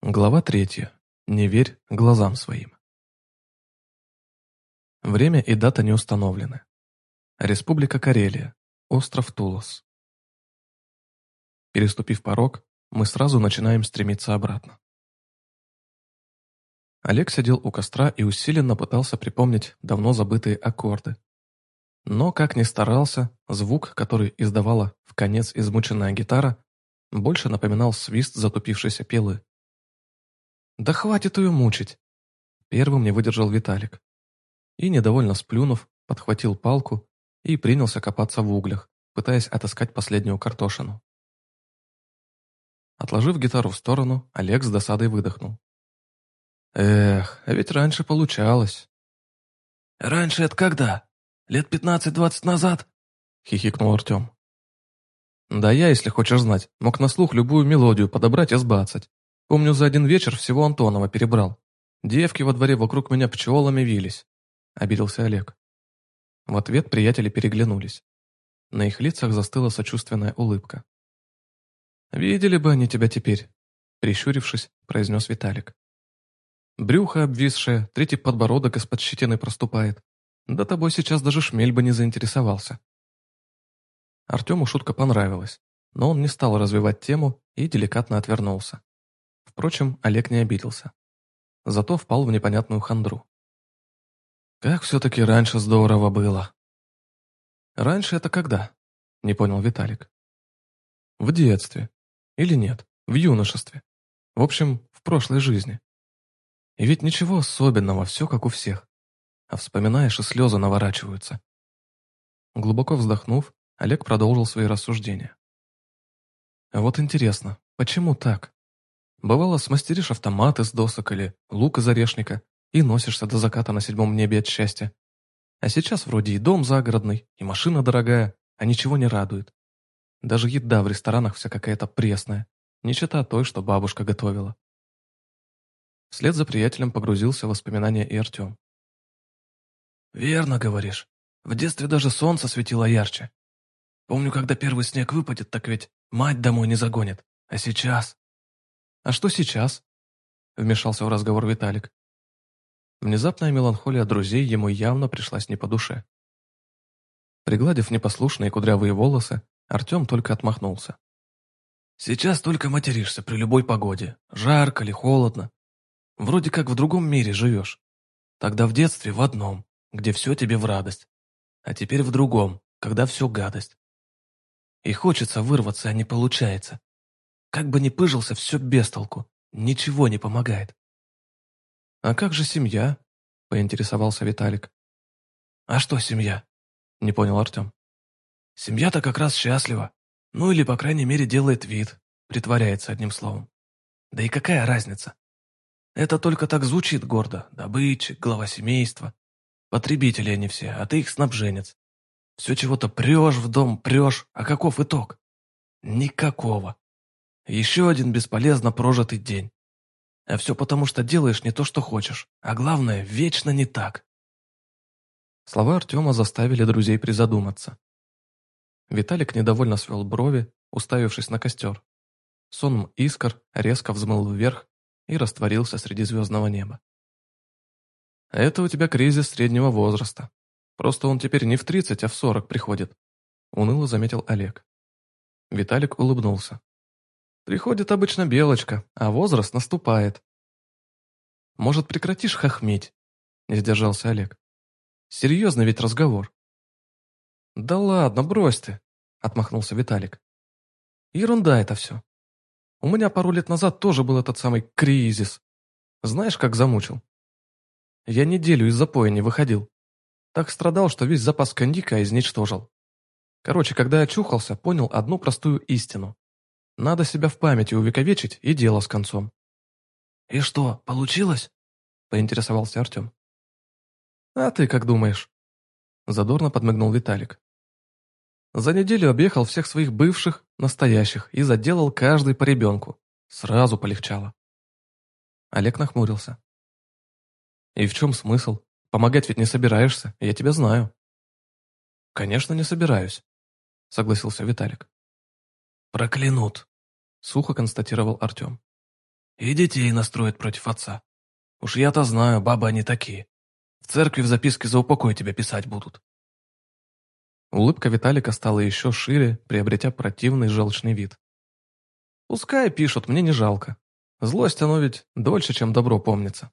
Глава третья. Не верь глазам своим. Время и дата не установлены. Республика Карелия. Остров Тулос. Переступив порог, мы сразу начинаем стремиться обратно. Олег сидел у костра и усиленно пытался припомнить давно забытые аккорды. Но, как ни старался, звук, который издавала в конец измученная гитара, больше напоминал свист затупившейся пилы. «Да хватит ее мучить!» Первым не выдержал Виталик. И, недовольно сплюнув, подхватил палку и принялся копаться в углях, пытаясь отыскать последнюю картошину. Отложив гитару в сторону, Олег с досадой выдохнул. «Эх, а ведь раньше получалось». «Раньше это когда? Лет пятнадцать-двадцать назад?» — хихикнул Артем. «Да я, если хочешь знать, мог на слух любую мелодию подобрать и сбацать. Помню, за один вечер всего Антонова перебрал. Девки во дворе вокруг меня пчелами вились. Обиделся Олег. В ответ приятели переглянулись. На их лицах застыла сочувственная улыбка. «Видели бы они тебя теперь», — прищурившись, произнес Виталик. «Брюхо обвисшее, третий подбородок из-под щетины проступает. Да тобой сейчас даже шмель бы не заинтересовался». Артему шутка понравилась, но он не стал развивать тему и деликатно отвернулся. Впрочем, Олег не обиделся. Зато впал в непонятную хандру. «Как все-таки раньше здорово было!» «Раньше это когда?» – не понял Виталик. «В детстве. Или нет, в юношестве. В общем, в прошлой жизни. И ведь ничего особенного, все как у всех. А вспоминаешь, и слезы наворачиваются». Глубоко вздохнув, Олег продолжил свои рассуждения. «Вот интересно, почему так?» Бывало, смастеришь автомат из досок или лук из орешника и носишься до заката на седьмом небе от счастья. А сейчас вроде и дом загородный, и машина дорогая, а ничего не радует. Даже еда в ресторанах вся какая-то пресная, не чета той, что бабушка готовила. Вслед за приятелем погрузился в воспоминания и Артем. «Верно говоришь. В детстве даже солнце светило ярче. Помню, когда первый снег выпадет, так ведь мать домой не загонит. А сейчас...» «А что сейчас?» – вмешался в разговор Виталик. Внезапная меланхолия друзей ему явно пришлась не по душе. Пригладив непослушные кудрявые волосы, Артем только отмахнулся. «Сейчас только материшься при любой погоде, жарко или холодно. Вроде как в другом мире живешь. Тогда в детстве в одном, где все тебе в радость. А теперь в другом, когда все гадость. И хочется вырваться, а не получается. Как бы ни пыжился, все без толку. Ничего не помогает. «А как же семья?» – поинтересовался Виталик. «А что семья?» – не понял Артем. «Семья-то как раз счастлива. Ну или, по крайней мере, делает вид. Притворяется одним словом. Да и какая разница? Это только так звучит гордо. Добытчик, глава семейства. Потребители они все, а ты их снабженец. Все чего-то прешь в дом, прешь, а каков итог? Никакого. Еще один бесполезно прожитый день. А все потому, что делаешь не то, что хочешь. А главное, вечно не так. Слова Артема заставили друзей призадуматься. Виталик недовольно свел брови, уставившись на костер. Сонм искр резко взмыл вверх и растворился среди звездного неба. «Это у тебя кризис среднего возраста. Просто он теперь не в тридцать, а в сорок приходит», — уныло заметил Олег. Виталик улыбнулся. Приходит обычно белочка, а возраст наступает. Может, прекратишь хохметь? Не сдержался Олег. Серьезно ведь разговор. Да ладно, брось ты, отмахнулся Виталик. Ерунда это все. У меня пару лет назад тоже был этот самый кризис. Знаешь, как замучил? Я неделю из запоя не выходил. Так страдал, что весь запас коньяка изничтожил. Короче, когда я чухался, понял одну простую истину. Надо себя в памяти увековечить, и дело с концом. «И что, получилось?» – поинтересовался Артем. «А ты как думаешь?» Задорно подмигнул Виталик. За неделю объехал всех своих бывших, настоящих, и заделал каждый по ребенку. Сразу полегчало. Олег нахмурился. «И в чем смысл? Помогать ведь не собираешься, я тебя знаю». «Конечно, не собираюсь», — согласился Виталик. «Проклянут», сухо констатировал Артем. И детей настроят против отца. Уж я-то знаю, бабы они такие. В церкви в записке за упокой тебя писать будут. Улыбка Виталика стала еще шире, приобретя противный желчный вид. «Пускай пишут, мне не жалко. Злость оно ведь дольше, чем добро помнится.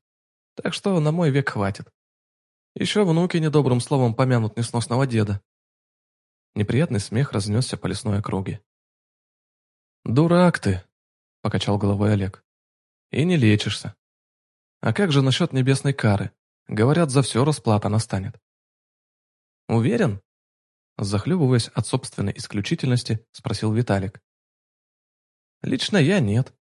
Так что на мой век хватит. Еще внуки недобрым словом помянут несносного деда». Неприятный смех разнесся по лесной округе. «Дурак ты!» — покачал головой Олег. «И не лечишься. А как же насчет небесной кары? Говорят, за все расплата настанет». «Уверен?» Захлебываясь от собственной исключительности, спросил Виталик. «Лично я нет.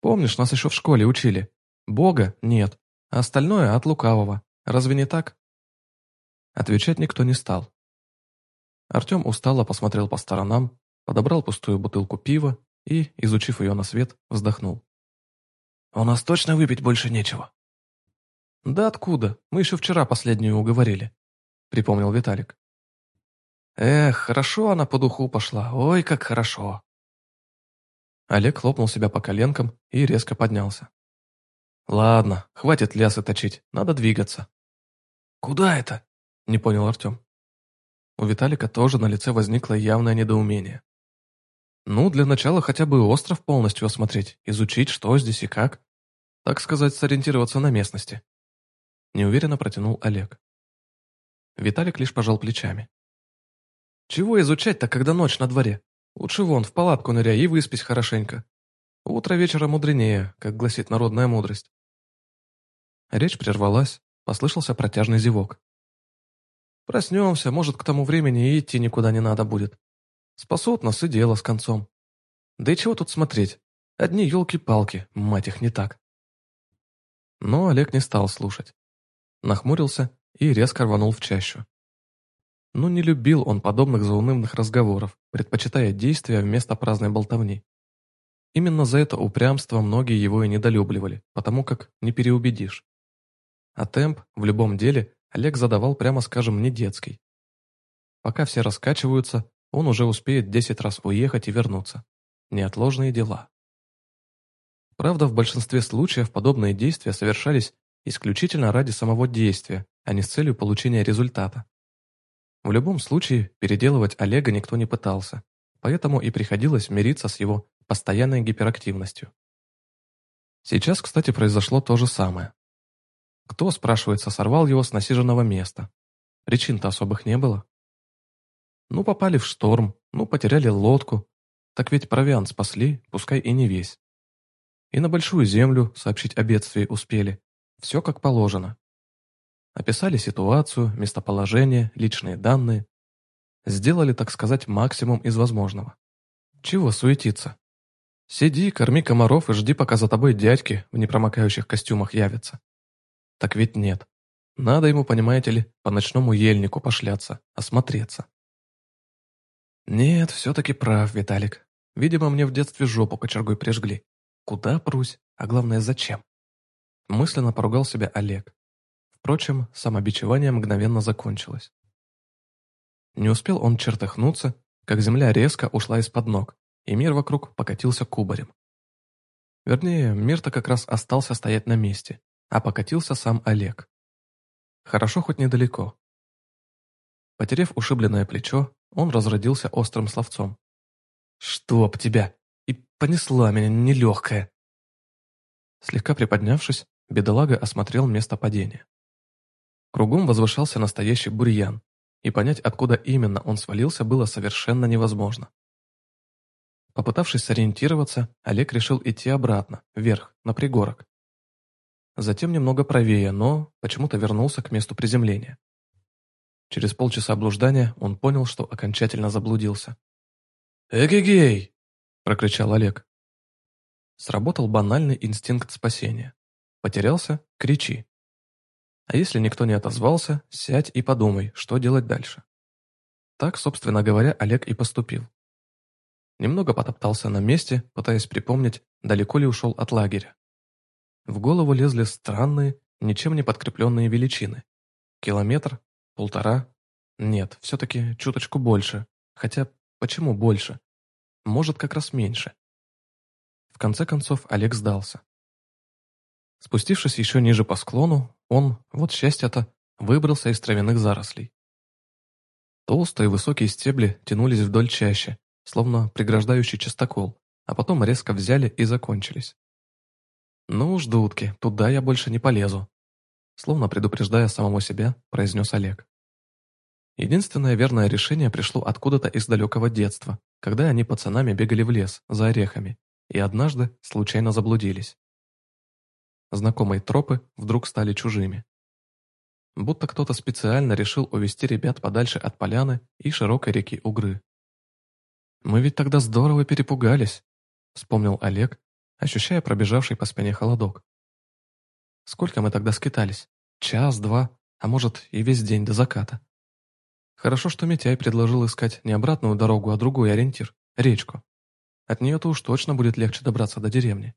Помнишь, нас еще в школе учили? Бога нет, а остальное от лукавого. Разве не так?» Отвечать никто не стал. Артем устало посмотрел по сторонам, подобрал пустую бутылку пива и, изучив ее на свет, вздохнул. «У нас точно выпить больше нечего?» «Да откуда? Мы еще вчера последнюю уговорили», — припомнил Виталик. Эх, хорошо она по духу пошла, ой, как хорошо. Олег хлопнул себя по коленкам и резко поднялся. Ладно, хватит лясы точить, надо двигаться. Куда это? Не понял Артем. У Виталика тоже на лице возникло явное недоумение. Ну, для начала хотя бы остров полностью осмотреть, изучить, что здесь и как. Так сказать, сориентироваться на местности. Неуверенно протянул Олег. Виталик лишь пожал плечами. Чего изучать-то, когда ночь на дворе? Лучше вон, в палатку ныряй и выспись хорошенько. Утро вечера мудренее, как гласит народная мудрость. Речь прервалась, послышался протяжный зевок. Проснемся, может, к тому времени и идти никуда не надо будет. Спасут нас и дело с концом. Да и чего тут смотреть? Одни елки-палки, мать их, не так. Но Олег не стал слушать. Нахмурился и резко рванул в чащу. Но не любил он подобных заунывных разговоров, предпочитая действия вместо праздной болтовни. Именно за это упрямство многие его и недолюбливали, потому как не переубедишь. А темп в любом деле Олег задавал, прямо скажем, не детский. Пока все раскачиваются, он уже успеет десять раз уехать и вернуться. Неотложные дела. Правда, в большинстве случаев подобные действия совершались исключительно ради самого действия, а не с целью получения результата. В любом случае, переделывать Олега никто не пытался, поэтому и приходилось мириться с его постоянной гиперактивностью. Сейчас, кстати, произошло то же самое. Кто, спрашивается, сорвал его с насиженного места? Причин-то особых не было. Ну, попали в шторм, ну, потеряли лодку. Так ведь провиант спасли, пускай и не весь. И на большую землю сообщить о бедствии успели. Все как положено. Описали ситуацию, местоположение, личные данные. Сделали, так сказать, максимум из возможного. Чего суетиться? Сиди, корми комаров и жди, пока за тобой дядьки в непромокающих костюмах явятся. Так ведь нет. Надо ему, понимаете ли, по ночному ельнику пошляться, осмотреться. Нет, все-таки прав, Виталик. Видимо, мне в детстве жопу кочергой прижгли. Куда прусь? А главное, зачем? Мысленно поругал себя Олег. Впрочем, самобичевание мгновенно закончилось. Не успел он чертыхнуться, как земля резко ушла из-под ног, и мир вокруг покатился кубарем. Вернее, мир-то как раз остался стоять на месте, а покатился сам Олег. Хорошо хоть недалеко. Потерев ушибленное плечо, он разродился острым словцом. «Чтоб тебя! И понесла меня нелегкая!» Слегка приподнявшись, бедолага осмотрел место падения. Кругом возвышался настоящий бурьян, и понять, откуда именно он свалился, было совершенно невозможно. Попытавшись сориентироваться, Олег решил идти обратно, вверх, на пригорок. Затем немного правее, но почему-то вернулся к месту приземления. Через полчаса блуждания он понял, что окончательно заблудился. «Эгегей!» – прокричал Олег. Сработал банальный инстинкт спасения. Потерялся – кричи. А если никто не отозвался, сядь и подумай, что делать дальше. Так, собственно говоря, Олег и поступил. Немного потоптался на месте, пытаясь припомнить, далеко ли ушел от лагеря. В голову лезли странные, ничем не подкрепленные величины. Километр, полтора. Нет, все-таки чуточку больше. Хотя, почему больше? Может, как раз меньше. В конце концов, Олег сдался. Спустившись еще ниже по склону, он, вот счастье-то, выбрался из травяных зарослей. Толстые высокие стебли тянулись вдоль чаще, словно преграждающий частокол, а потом резко взяли и закончились. «Ну уж, дудки, туда я больше не полезу», словно предупреждая самого себя, произнес Олег. Единственное верное решение пришло откуда-то из далекого детства, когда они пацанами бегали в лес за орехами и однажды случайно заблудились. Знакомые тропы вдруг стали чужими. Будто кто-то специально решил увести ребят подальше от поляны и широкой реки Угры. «Мы ведь тогда здорово перепугались», — вспомнил Олег, ощущая пробежавший по спине холодок. «Сколько мы тогда скитались? Час, два, а может и весь день до заката. Хорошо, что Митяй предложил искать не обратную дорогу, а другой ориентир — речку. От нее-то уж точно будет легче добраться до деревни.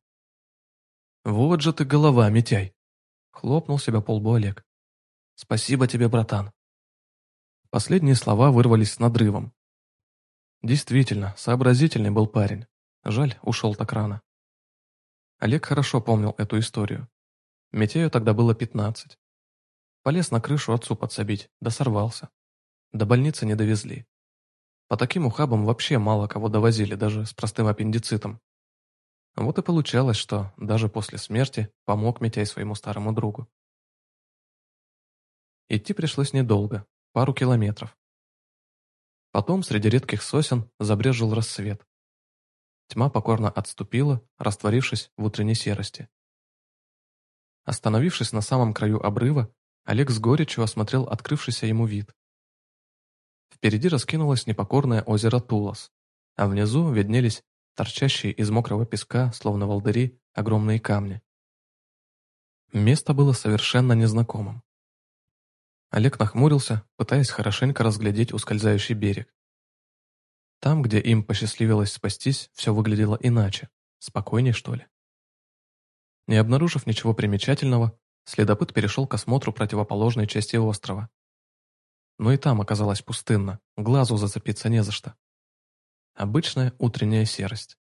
«Вот же ты голова, Митяй!» — хлопнул себя по лбу Олег. «Спасибо тебе, братан!» Последние слова вырвались с надрывом. Действительно, сообразительный был парень. Жаль, ушел так рано. Олег хорошо помнил эту историю. Митяю тогда было пятнадцать. Полез на крышу отцу подсобить, да сорвался. До больницы не довезли. По таким ухабам вообще мало кого довозили, даже с простым аппендицитом. Вот и получалось, что даже после смерти помог Митяй своему старому другу. Идти пришлось недолго, пару километров. Потом среди редких сосен забрежил рассвет. Тьма покорно отступила, растворившись в утренней серости. Остановившись на самом краю обрыва, Олег с горечью осмотрел открывшийся ему вид. Впереди раскинулось непокорное озеро Тулас, а внизу виднелись торчащие из мокрого песка, словно волдыри, огромные камни. Место было совершенно незнакомым. Олег нахмурился, пытаясь хорошенько разглядеть ускользающий берег. Там, где им посчастливилось спастись, все выглядело иначе, спокойнее, что ли. Не обнаружив ничего примечательного, следопыт перешел к осмотру противоположной части острова, но и там оказалось пустынно, глазу зацепиться не за что. Обычная утренняя серость.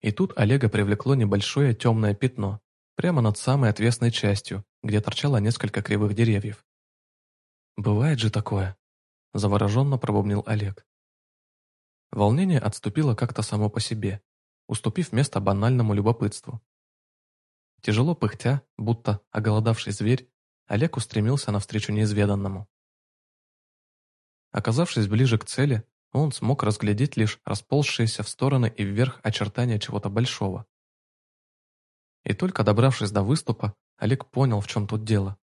И тут Олега привлекло небольшое темное пятно, прямо над самой отвесной частью, где торчало несколько кривых деревьев. «Бывает же такое», — завороженно пробубнил Олег. Волнение отступило как-то само по себе, уступив место банальному любопытству. Тяжело пыхтя, будто оголодавший зверь, Олег устремился навстречу неизведанному. Оказавшись ближе к цели, он смог разглядеть лишь расползшиеся в стороны и вверх очертания чего-то большого. И только добравшись до выступа, Олег понял, в чем тут дело.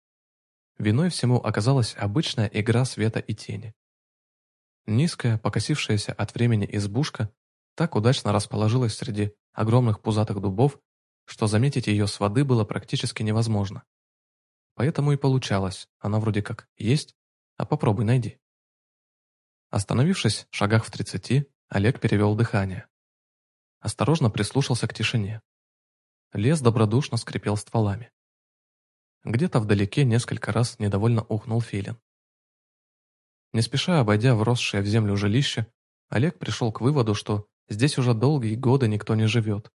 Виной всему оказалась обычная игра света и тени. Низкая, покосившаяся от времени избушка так удачно расположилась среди огромных пузатых дубов, что заметить ее с воды было практически невозможно. Поэтому и получалось, она вроде как есть, а попробуй найди. Остановившись в шагах в тридцати, Олег перевел дыхание. Осторожно прислушался к тишине. Лес добродушно скрипел стволами. Где-то вдалеке несколько раз недовольно ухнул филин. Не спеша обойдя вросшее в землю жилище, Олег пришел к выводу, что здесь уже долгие годы никто не живет.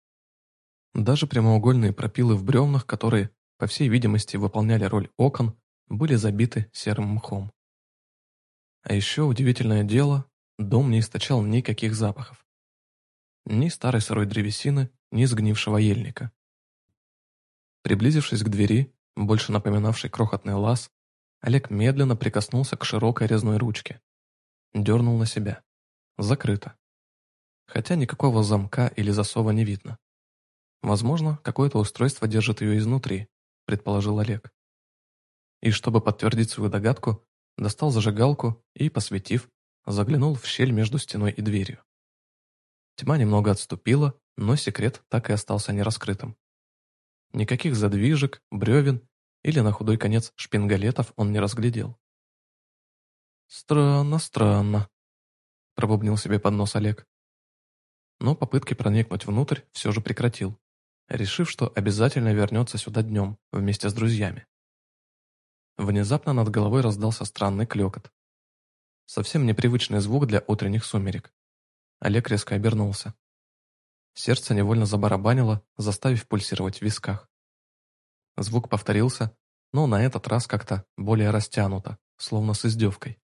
Даже прямоугольные пропилы в бревнах, которые, по всей видимости, выполняли роль окон, были забиты серым мхом. А еще удивительное дело, дом не источал никаких запахов. Ни старой сырой древесины, ни сгнившего ельника. Приблизившись к двери, больше напоминавшей крохотный лаз, Олег медленно прикоснулся к широкой резной ручке. Дернул на себя. Закрыто. Хотя никакого замка или засова не видно. Возможно, какое-то устройство держит ее изнутри, предположил Олег. И чтобы подтвердить свою догадку, достал зажигалку и, посветив, заглянул в щель между стеной и дверью. Тьма немного отступила, но секрет так и остался нераскрытым. Никаких задвижек, бревен или на худой конец шпингалетов он не разглядел. «Странно, странно», — пробубнил себе под нос Олег. Но попытки проникнуть внутрь все же прекратил, решив, что обязательно вернется сюда днем вместе с друзьями. Внезапно над головой раздался странный клекот. Совсем непривычный звук для утренних сумерек. Олег резко обернулся. Сердце невольно забарабанило, заставив пульсировать в висках. Звук повторился, но на этот раз как-то более растянуто, словно с издевкой.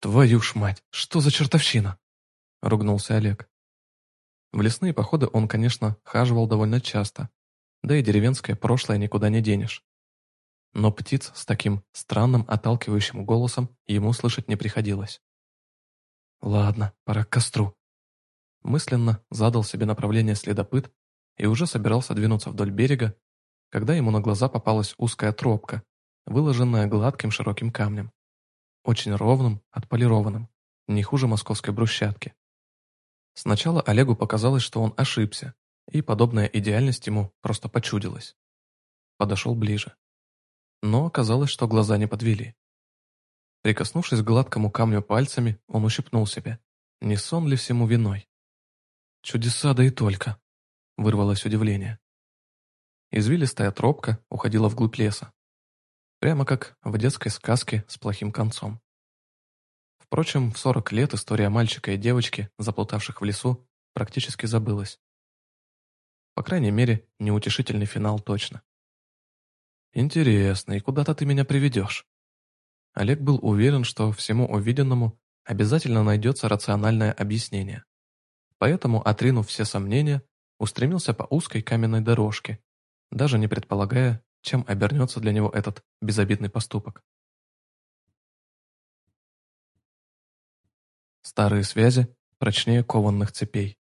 «Твою ж мать, что за чертовщина?» — ругнулся Олег. В лесные походы он, конечно, хаживал довольно часто, да и деревенское прошлое никуда не денешь. Но птиц с таким странным отталкивающим голосом ему слышать не приходилось. «Ладно, пора к костру». Мысленно задал себе направление следопыт и уже собирался двинуться вдоль берега, когда ему на глаза попалась узкая тропка, выложенная гладким широким камнем. Очень ровным, отполированным, не хуже московской брусчатки. Сначала Олегу показалось, что он ошибся, и подобная идеальность ему просто почудилась. Подошел ближе. Но оказалось, что глаза не подвели. Прикоснувшись к гладкому камню пальцами, он ущипнул себя. Не сон ли всему виной? «Чудеса, да и только!» — вырвалось удивление. Извилистая тропка уходила вглубь леса. Прямо как в детской сказке с плохим концом. Впрочем, в 40 лет история мальчика и девочки, заплутавших в лесу, практически забылась. По крайней мере, неутешительный финал точно. «Интересно, и куда-то ты меня приведешь?» Олег был уверен, что всему увиденному обязательно найдется рациональное объяснение. Поэтому, отринув все сомнения, устремился по узкой каменной дорожке, даже не предполагая, чем обернется для него этот безобидный поступок. Старые связи прочнее кованных цепей.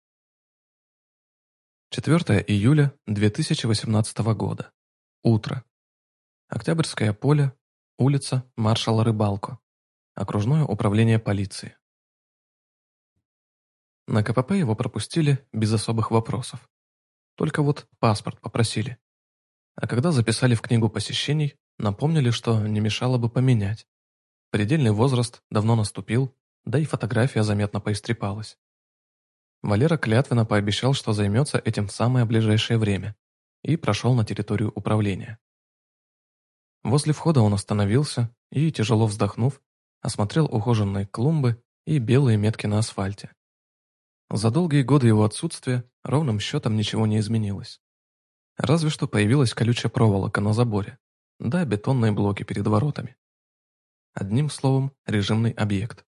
4 июля 2018 года. Утро. Октябрьское поле, улица маршала Рыбалко. Окружное управление полиции. На КПП его пропустили без особых вопросов. Только вот паспорт попросили. А когда записали в книгу посещений, напомнили, что не мешало бы поменять. Предельный возраст давно наступил, да и фотография заметно поистрепалась. Валера клятвенно пообещал, что займется этим в самое ближайшее время, и прошел на территорию управления. Возле входа он остановился и, тяжело вздохнув, осмотрел ухоженные клумбы и белые метки на асфальте. За долгие годы его отсутствия ровным счетом ничего не изменилось. Разве что появилась колючая проволока на заборе, да бетонные блоки перед воротами. Одним словом, режимный объект.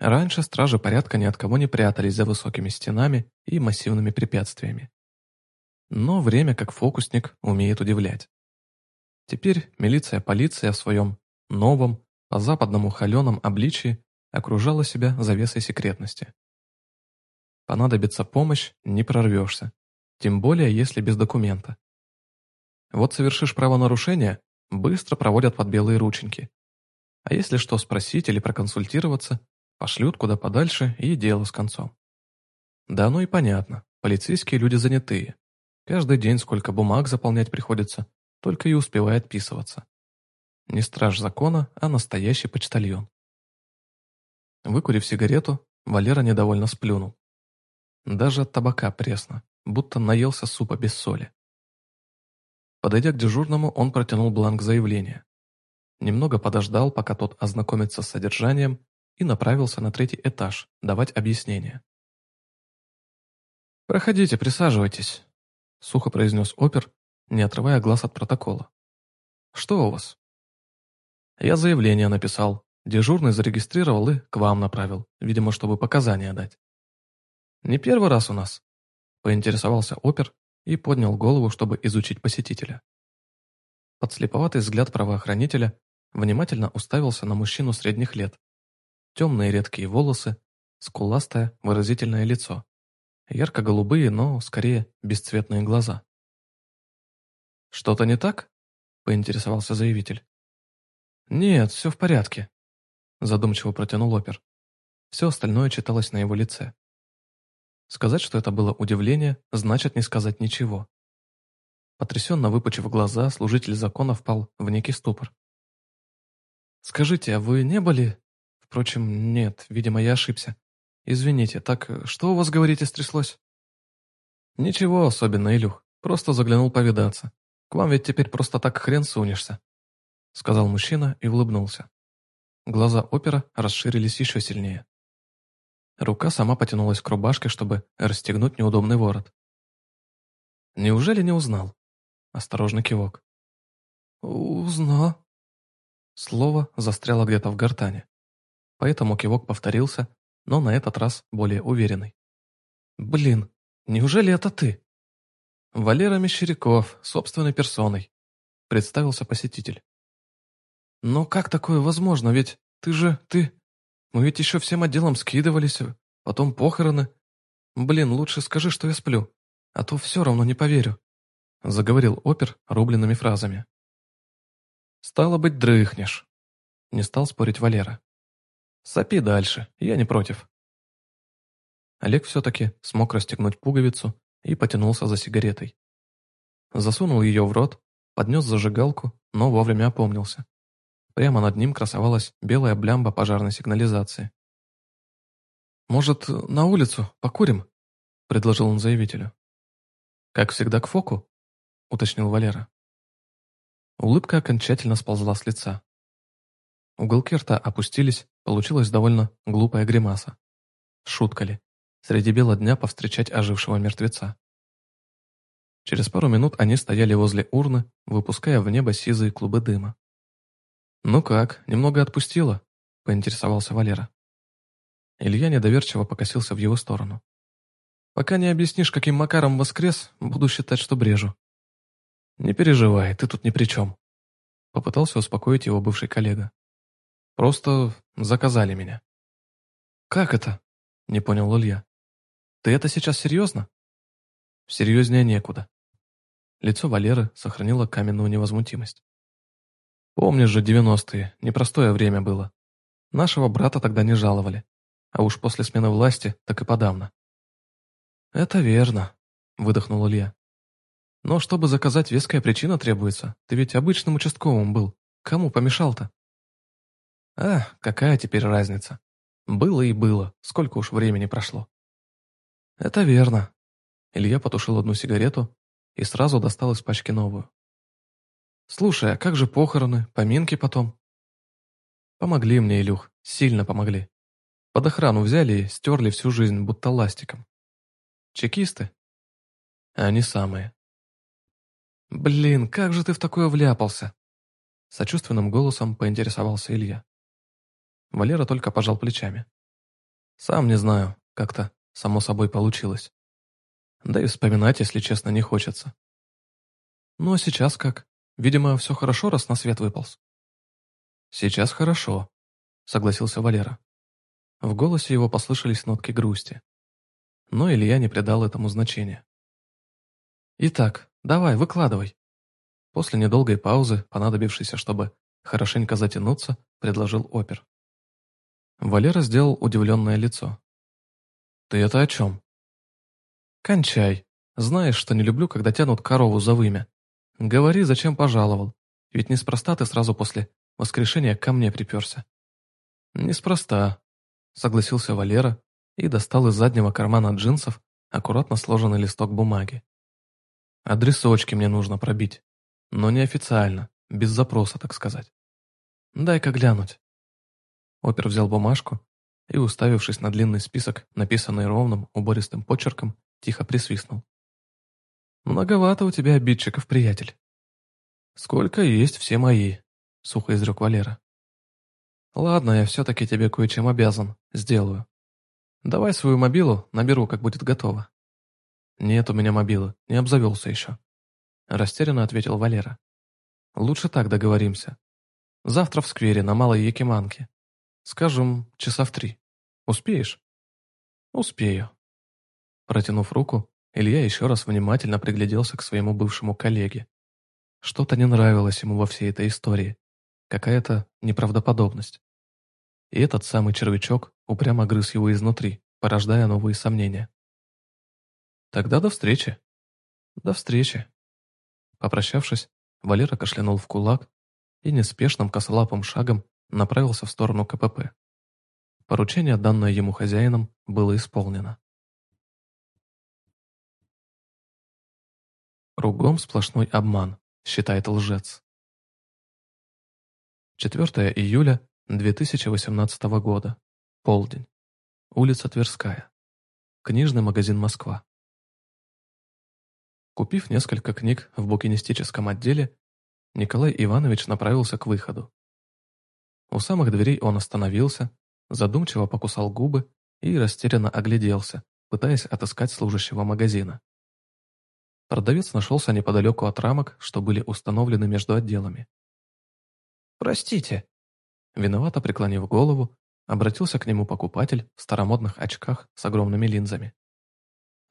Раньше стражи порядка ни от кого не прятались за высокими стенами и массивными препятствиями. Но время, как фокусник, умеет удивлять. Теперь милиция-полиция в своем новом, по-западному холеном обличии окружала себя завесой секретности. Понадобится помощь, не прорвешься. Тем более, если без документа. Вот совершишь правонарушение, быстро проводят под белые рученьки. А если что спросить или проконсультироваться, пошлют куда подальше и дело с концом. Да ну и понятно, полицейские люди занятые. Каждый день сколько бумаг заполнять приходится, только и успевай отписываться. Не страж закона, а настоящий почтальон. Выкурив сигарету, Валера недовольно сплюнул. Даже от табака пресно будто наелся супа без соли. Подойдя к дежурному, он протянул бланк заявления. Немного подождал, пока тот ознакомится с содержанием, и направился на третий этаж давать объяснение. «Проходите, присаживайтесь», — сухо произнес опер, не отрывая глаз от протокола. «Что у вас?» «Я заявление написал. Дежурный зарегистрировал и к вам направил, видимо, чтобы показания дать. Не первый раз у нас. Поинтересовался опер и поднял голову, чтобы изучить посетителя. Подслеповатый взгляд правоохранителя внимательно уставился на мужчину средних лет. Темные редкие волосы, скуластое выразительное лицо, ярко-голубые, но скорее бесцветные глаза. «Что-то не так?» – поинтересовался заявитель. «Нет, все в порядке», – задумчиво протянул опер. Все остальное читалось на его лице. Сказать, что это было удивление, значит не сказать ничего. Потрясенно выпучив глаза, служитель закона впал в некий ступор. «Скажите, а вы не были...» «Впрочем, нет, видимо, я ошибся. Извините, так что у вас, говорите, стряслось?» «Ничего особенного, Илюх, просто заглянул повидаться. К вам ведь теперь просто так хрен сунешься», — сказал мужчина и улыбнулся. Глаза опера расширились еще сильнее. Рука сама потянулась к рубашке, чтобы расстегнуть неудобный ворот. Неужели не узнал? осторожный кивок. «Узна». Слово застряло где-то в гортане. Поэтому кивок повторился, но на этот раз более уверенный. «Блин, неужели это ты?» «Валера Мещеряков, собственной персоной», — представился посетитель. «Но как такое возможно? Ведь ты же, ты... Мы ведь еще всем отделом скидывались, потом похороны. Блин, лучше скажи, что я сплю, а то все равно не поверю», — заговорил опер рубленными фразами. «Стало быть, дрыхнешь», — не стал спорить Валера. «Сопи дальше, я не против». Олег все-таки смог расстегнуть пуговицу и потянулся за сигаретой. Засунул ее в рот, поднес зажигалку, но вовремя опомнился. Прямо над ним красовалась белая блямба пожарной сигнализации. «Может, на улицу покурим?» – предложил он заявителю. «Как всегда к фоку?» – уточнил Валера. Улыбка окончательно сползла с лица. Уголки рта опустились, получилась довольно глупая гримаса. Шутка ли? Среди бела дня повстречать ожившего мертвеца. Через пару минут они стояли возле урны, выпуская в небо сизые клубы дыма. «Ну как, немного отпустила?» – поинтересовался Валера. Илья недоверчиво покосился в его сторону. «Пока не объяснишь, каким макаром воскрес, буду считать, что брежу». «Не переживай, ты тут ни при чем», — попытался успокоить его бывший коллега. «Просто заказали меня». «Как это?» — не понял Илья. «Ты это сейчас серьезно?» «Серьезнее некуда». Лицо Валеры сохранило каменную невозмутимость. «Помнишь же девяностые, непростое время было. Нашего брата тогда не жаловали, а уж после смены власти так и подавно». «Это верно», — выдохнул Илья. Но чтобы заказать веская причина требуется. Ты ведь обычным участковым был. Кому помешал-то? А, какая теперь разница? Было и было. Сколько уж времени прошло. Это верно. Илья потушил одну сигарету и сразу достал из пачки новую. Слушай, а как же похороны, поминки потом? Помогли мне, Илюх, сильно помогли. Под охрану взяли и стерли всю жизнь, будто ластиком. Чекисты? Они самые. «Блин, как же ты в такое вляпался?» Сочувственным голосом поинтересовался Илья. Валера только пожал плечами. «Сам не знаю, как-то само собой получилось. Да и вспоминать, если честно, не хочется. Ну а сейчас как? Видимо, все хорошо, раз на свет выполз». «Сейчас хорошо», — согласился Валера. В голосе его послышались нотки грусти. Но Илья не придал этому значения. «Итак, давай, выкладывай». После недолгой паузы, понадобившейся, чтобы хорошенько затянуться, предложил опер. Валера сделал удивленное лицо. «Ты это о чем?» «Кончай. Знаешь, что не люблю, когда тянут корову за вымя. Говори, зачем пожаловал. Ведь неспроста ты сразу после воскрешения ко мне приперся». «Неспроста», — согласился Валера и достал из заднего кармана джинсов аккуратно сложенный листок бумаги. Адресочки мне нужно пробить. Но неофициально, без запроса, так сказать. Дай-ка глянуть. Опер взял бумажку и, уставившись на длинный список, написанный ровным, убористым почерком, тихо присвистнул. «Многовато у тебя обидчиков, приятель». «Сколько есть, все мои», — сухо изрек Валера. «Ладно, я все-таки тебе кое-чем обязан. Сделаю. Давай свою мобилу, наберу, как будет готово». «Нет у меня мобилы, не обзавелся еще», – растерянно ответил Валера. «Лучше так договоримся. Завтра в сквере на Малой Якиманке. Скажем, часа в три. Успеешь?» «Успею». Протянув руку, Илья еще раз внимательно пригляделся к своему бывшему коллеге. Что-то не нравилось ему во всей этой истории. Какая-то неправдоподобность. И этот самый червячок упрямо грыз его изнутри, порождая новые сомнения. Тогда до встречи. До встречи. Попрощавшись, Валера кашлянул в кулак и неспешным косолапым шагом направился в сторону КПП. Поручение, данное ему хозяином, было исполнено. Кругом сплошной обман, считает лжец. 4 июля 2018 года. Полдень. Улица Тверская. Книжный магазин «Москва». Купив несколько книг в букинистическом отделе, Николай Иванович направился к выходу. У самых дверей он остановился, задумчиво покусал губы и растерянно огляделся, пытаясь отыскать служащего магазина. Продавец нашелся неподалеку от рамок, что были установлены между отделами. «Простите», виновато преклонив голову, обратился к нему покупатель в старомодных очках с огромными линзами.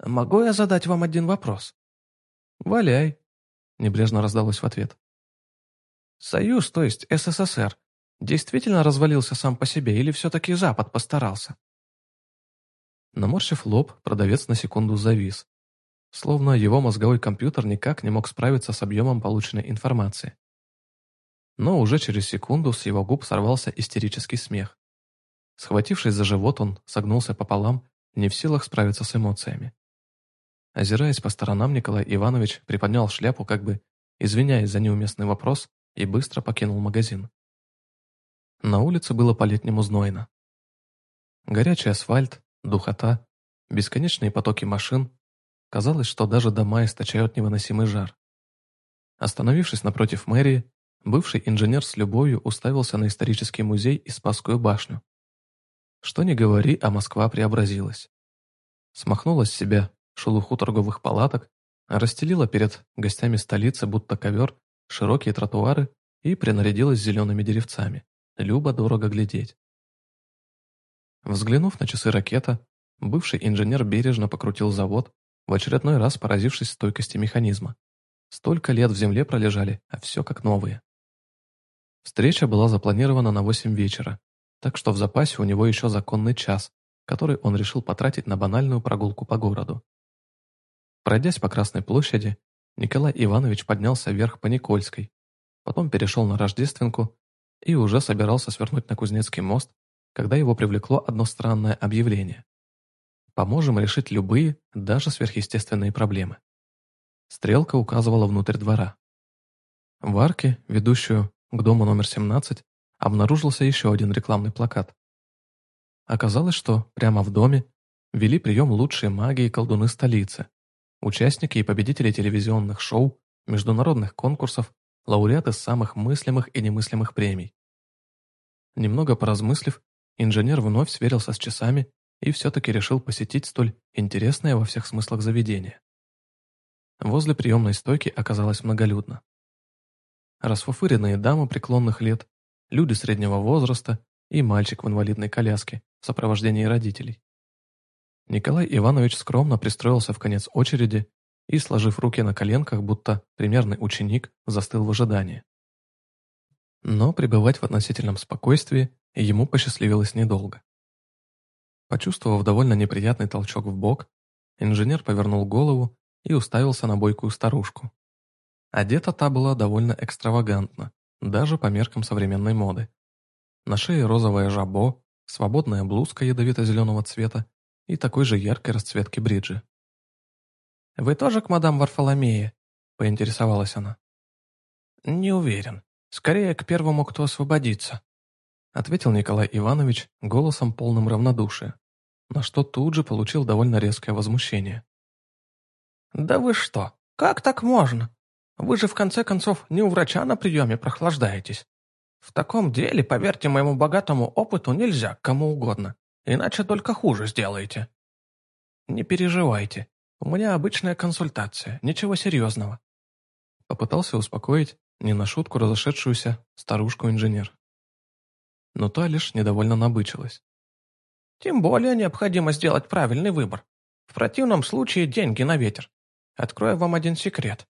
«Могу я задать вам один вопрос?» «Валяй», — небрежно раздалось в ответ. «Союз, то есть СССР, действительно развалился сам по себе или все-таки Запад постарался?» Наморщив лоб, продавец на секунду завис. Словно его мозговой компьютер никак не мог справиться с объемом полученной информации. Но уже через секунду с его губ сорвался истерический смех. Схватившись за живот, он согнулся пополам, не в силах справиться с эмоциями. Озираясь по сторонам, Николай Иванович приподнял шляпу, как бы извиняясь за неуместный вопрос, и быстро покинул магазин. На улице было по-летнему знойно. Горячий асфальт, духота, бесконечные потоки машин. Казалось, что даже дома источают невыносимый жар. Остановившись напротив мэрии, бывший инженер с любовью уставился на исторический музей и Спасскую башню. Что ни говори, а Москва преобразилась. Смахнула с себя шелуху торговых палаток, расстелила перед гостями столицы будто ковер широкие тротуары и принарядилась зелеными деревцами. Любо дорого глядеть. Взглянув на часы ракета, бывший инженер бережно покрутил завод, в очередной раз поразившись стойкости механизма. Столько лет в земле пролежали, а все как новые. Встреча была запланирована на 8 вечера, так что в запасе у него еще законный час, который он решил потратить на банальную прогулку по городу. Пройдясь по Красной площади, Николай Иванович поднялся вверх по Никольской, потом перешел на Рождественку и уже собирался свернуть на Кузнецкий мост, когда его привлекло одно странное объявление. Поможем решить любые, даже сверхъестественные проблемы. Стрелка указывала внутрь двора. В арке, ведущую к дому номер 17, обнаружился еще один рекламный плакат. Оказалось, что прямо в доме вели прием лучшие маги и колдуны столицы, участники и победители телевизионных шоу, международных конкурсов, лауреаты самых мыслимых и немыслимых премий. Немного поразмыслив, инженер вновь сверился с часами и все-таки решил посетить столь интересное во всех смыслах заведение. Возле приемной стойки оказалось многолюдно. Расфуфыренные дамы преклонных лет, люди среднего возраста и мальчик в инвалидной коляске в сопровождении родителей. Николай Иванович скромно пристроился в конец очереди и, сложив руки на коленках, будто примерный ученик, застыл в ожидании. Но пребывать в относительном спокойствии ему посчастливилось недолго. Почувствовав довольно неприятный толчок в бок, инженер повернул голову и уставился на бойкую старушку. Одета та была довольно экстравагантно, даже по меркам современной моды. На шее розовое жабо, свободная блузка ядовито-зеленого цвета и такой же яркой расцветки бриджи. «Вы тоже к мадам Варфоломее?» – поинтересовалась она. «Не уверен. Скорее, к первому, кто освободится», – ответил Николай Иванович голосом полным равнодушия, на что тут же получил довольно резкое возмущение. «Да вы что? Как так можно? Вы же, в конце концов, не у врача на приеме прохлаждаетесь. В таком деле, поверьте моему богатому опыту, нельзя кому угодно иначе только хуже сделаете. Не переживайте, у меня обычная консультация, ничего серьезного. Попытался успокоить не на шутку разошедшуюся старушку-инженер. Но та лишь недовольно набычилась. Тем более необходимо сделать правильный выбор. В противном случае деньги на ветер. Открою вам один секрет.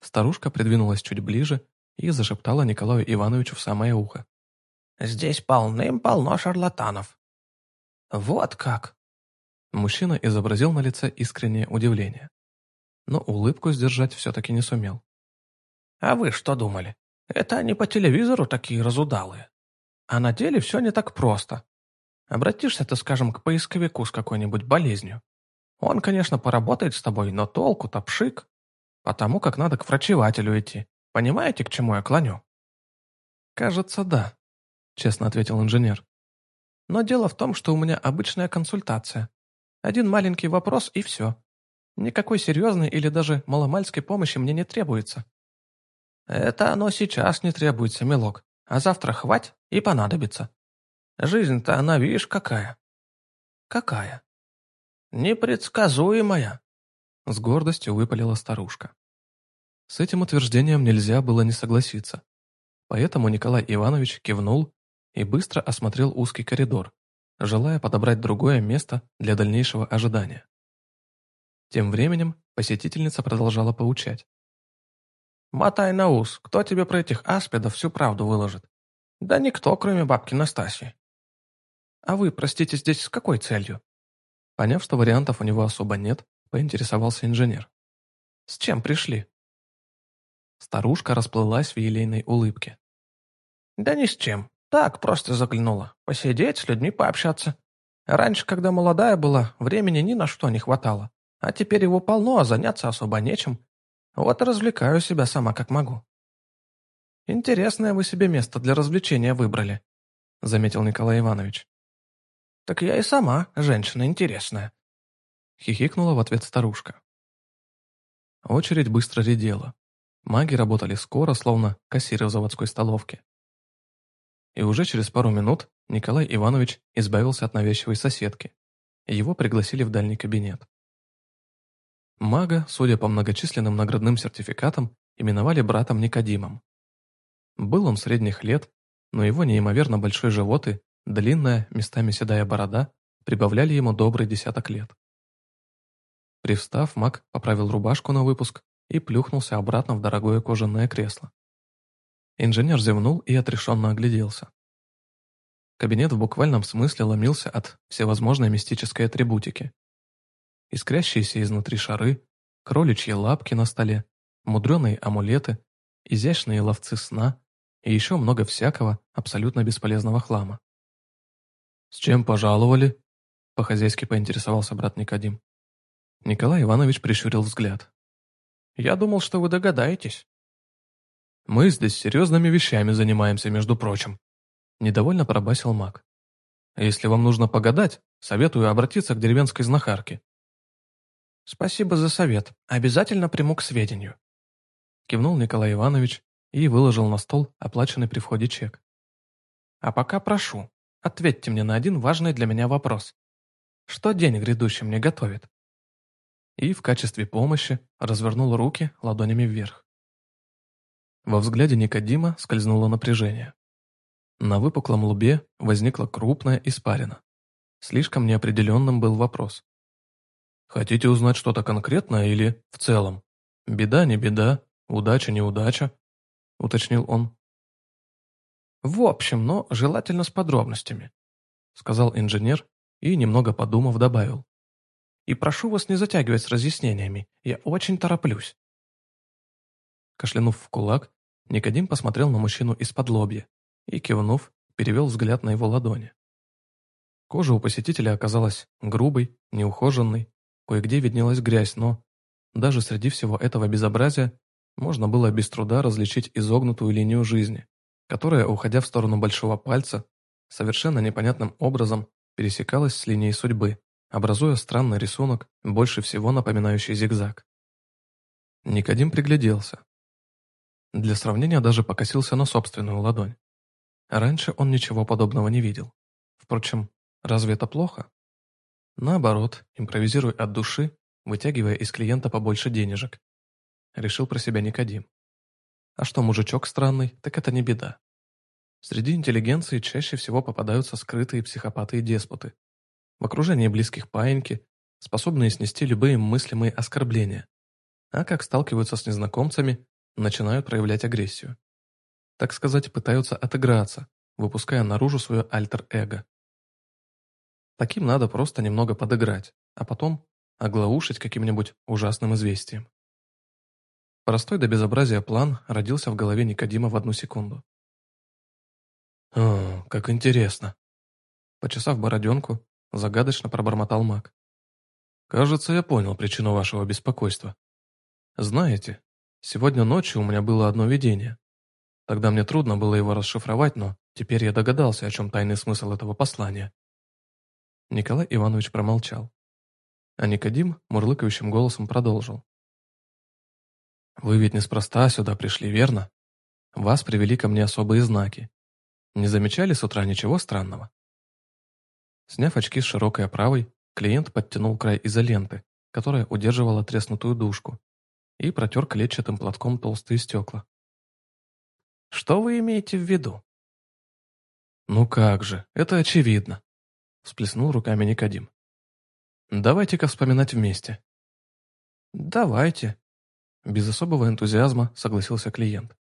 Старушка придвинулась чуть ближе и зашептала Николаю Ивановичу в самое ухо. «Здесь полным-полно шарлатанов. «Вот как!» Мужчина изобразил на лице искреннее удивление. Но улыбку сдержать все-таки не сумел. «А вы что думали? Это они по телевизору такие разудалые. А на деле все не так просто. Обратишься ты, скажем, к поисковику с какой-нибудь болезнью. Он, конечно, поработает с тобой, но толку-то пшик. Потому как надо к врачевателю идти. Понимаете, к чему я клоню?» «Кажется, да», — честно ответил инженер. Но дело в том, что у меня обычная консультация. Один маленький вопрос и все. Никакой серьезной или даже маломальской помощи мне не требуется. Это оно сейчас не требуется, милок, а завтра хвать и понадобится. Жизнь-то она, видишь, какая. Какая? Непредсказуемая. С гордостью выпалила старушка. С этим утверждением нельзя было не согласиться. Поэтому Николай Иванович кивнул и быстро осмотрел узкий коридор, желая подобрать другое место для дальнейшего ожидания. Тем временем посетительница продолжала поучать. «Мотай на ус, кто тебе про этих аспидов всю правду выложит? Да никто, кроме бабки Настасьи. А вы, простите, здесь с какой целью?» Поняв, что вариантов у него особо нет, поинтересовался инженер. «С чем пришли?» Старушка расплылась в елейной улыбке. «Да ни с чем. Так, просто заглянула. Посидеть, с людьми пообщаться. Раньше, когда молодая была, времени ни на что не хватало. А теперь его полно, а заняться особо нечем. Вот развлекаю себя сама как могу». «Интересное вы себе место для развлечения выбрали», — заметил Николай Иванович. «Так я и сама женщина интересная», — хихикнула в ответ старушка. Очередь быстро редела. Маги работали скоро, словно кассиры в заводской столовке. И уже через пару минут Николай Иванович избавился от навязчивой соседки. Его пригласили в дальний кабинет. Мага, судя по многочисленным наградным сертификатам, именовали братом Никодимом. Был он средних лет, но его неимоверно большой живот и длинная, местами седая борода прибавляли ему добрый десяток лет. Привстав, маг поправил рубашку на выпуск и плюхнулся обратно в дорогое кожаное кресло. Инженер зевнул и отрешенно огляделся. Кабинет в буквальном смысле ломился от всевозможной мистической атрибутики искрящиеся изнутри шары, кроличьи лапки на столе, мудреные амулеты, изящные ловцы сна и еще много всякого абсолютно бесполезного хлама. «С чем пожаловали?» – по-хозяйски поинтересовался брат Никодим. Николай Иванович прищурил взгляд. «Я думал, что вы догадаетесь». «Мы здесь серьезными вещами занимаемся, между прочим», – недовольно пробасил маг. «Если вам нужно погадать, советую обратиться к деревенской знахарке. «Спасибо за совет. Обязательно приму к сведению». Кивнул Николай Иванович и выложил на стол оплаченный при входе чек. «А пока прошу, ответьте мне на один важный для меня вопрос. Что день грядущий мне готовит?» И в качестве помощи развернул руки ладонями вверх. Во взгляде Никодима скользнуло напряжение. На выпуклом лбе возникла крупная испарина. Слишком неопределенным был вопрос. Хотите узнать что-то конкретное или в целом? Беда не беда, удача не удача, уточнил он. В общем, но желательно с подробностями, сказал инженер и, немного подумав, добавил. И прошу вас не затягивать с разъяснениями, я очень тороплюсь. Кашлянув в кулак, Никодим посмотрел на мужчину из-под лобья и, кивнув, перевел взгляд на его ладони. Кожа у посетителя оказалась грубой, неухоженной, Кое-где виднелась грязь, но даже среди всего этого безобразия можно было без труда различить изогнутую линию жизни, которая, уходя в сторону большого пальца, совершенно непонятным образом пересекалась с линией судьбы, образуя странный рисунок, больше всего напоминающий зигзаг. Никодим пригляделся. Для сравнения даже покосился на собственную ладонь. Раньше он ничего подобного не видел. Впрочем, разве это плохо? Наоборот, импровизируй от души, вытягивая из клиента побольше денежек. Решил про себя Никодим. А что мужичок странный, так это не беда. Среди интеллигенции чаще всего попадаются скрытые психопаты и деспоты. В окружении близких паиньки, способные снести любые мыслимые оскорбления. А как сталкиваются с незнакомцами, начинают проявлять агрессию. Так сказать, пытаются отыграться, выпуская наружу свое альтер-эго. Таким надо просто немного подыграть, а потом оглаушить каким-нибудь ужасным известием. Простой до безобразия план родился в голове Никодима в одну секунду. «О, как интересно!» Почесав бороденку, загадочно пробормотал маг. «Кажется, я понял причину вашего беспокойства. Знаете, сегодня ночью у меня было одно видение. Тогда мне трудно было его расшифровать, но теперь я догадался, о чем тайный смысл этого послания. Николай Иванович промолчал. А Никодим мурлыкающим голосом продолжил. «Вы ведь неспроста сюда пришли, верно? Вас привели ко мне особые знаки. Не замечали с утра ничего странного?» Сняв очки с широкой оправой, клиент подтянул край изоленты, которая удерживала треснутую дужку, и протер клетчатым платком толстые стекла. «Что вы имеете в виду?» «Ну как же, это очевидно», — всплеснул руками Никодим. «Давайте-ка вспоминать вместе». «Давайте», — без особого энтузиазма согласился клиент.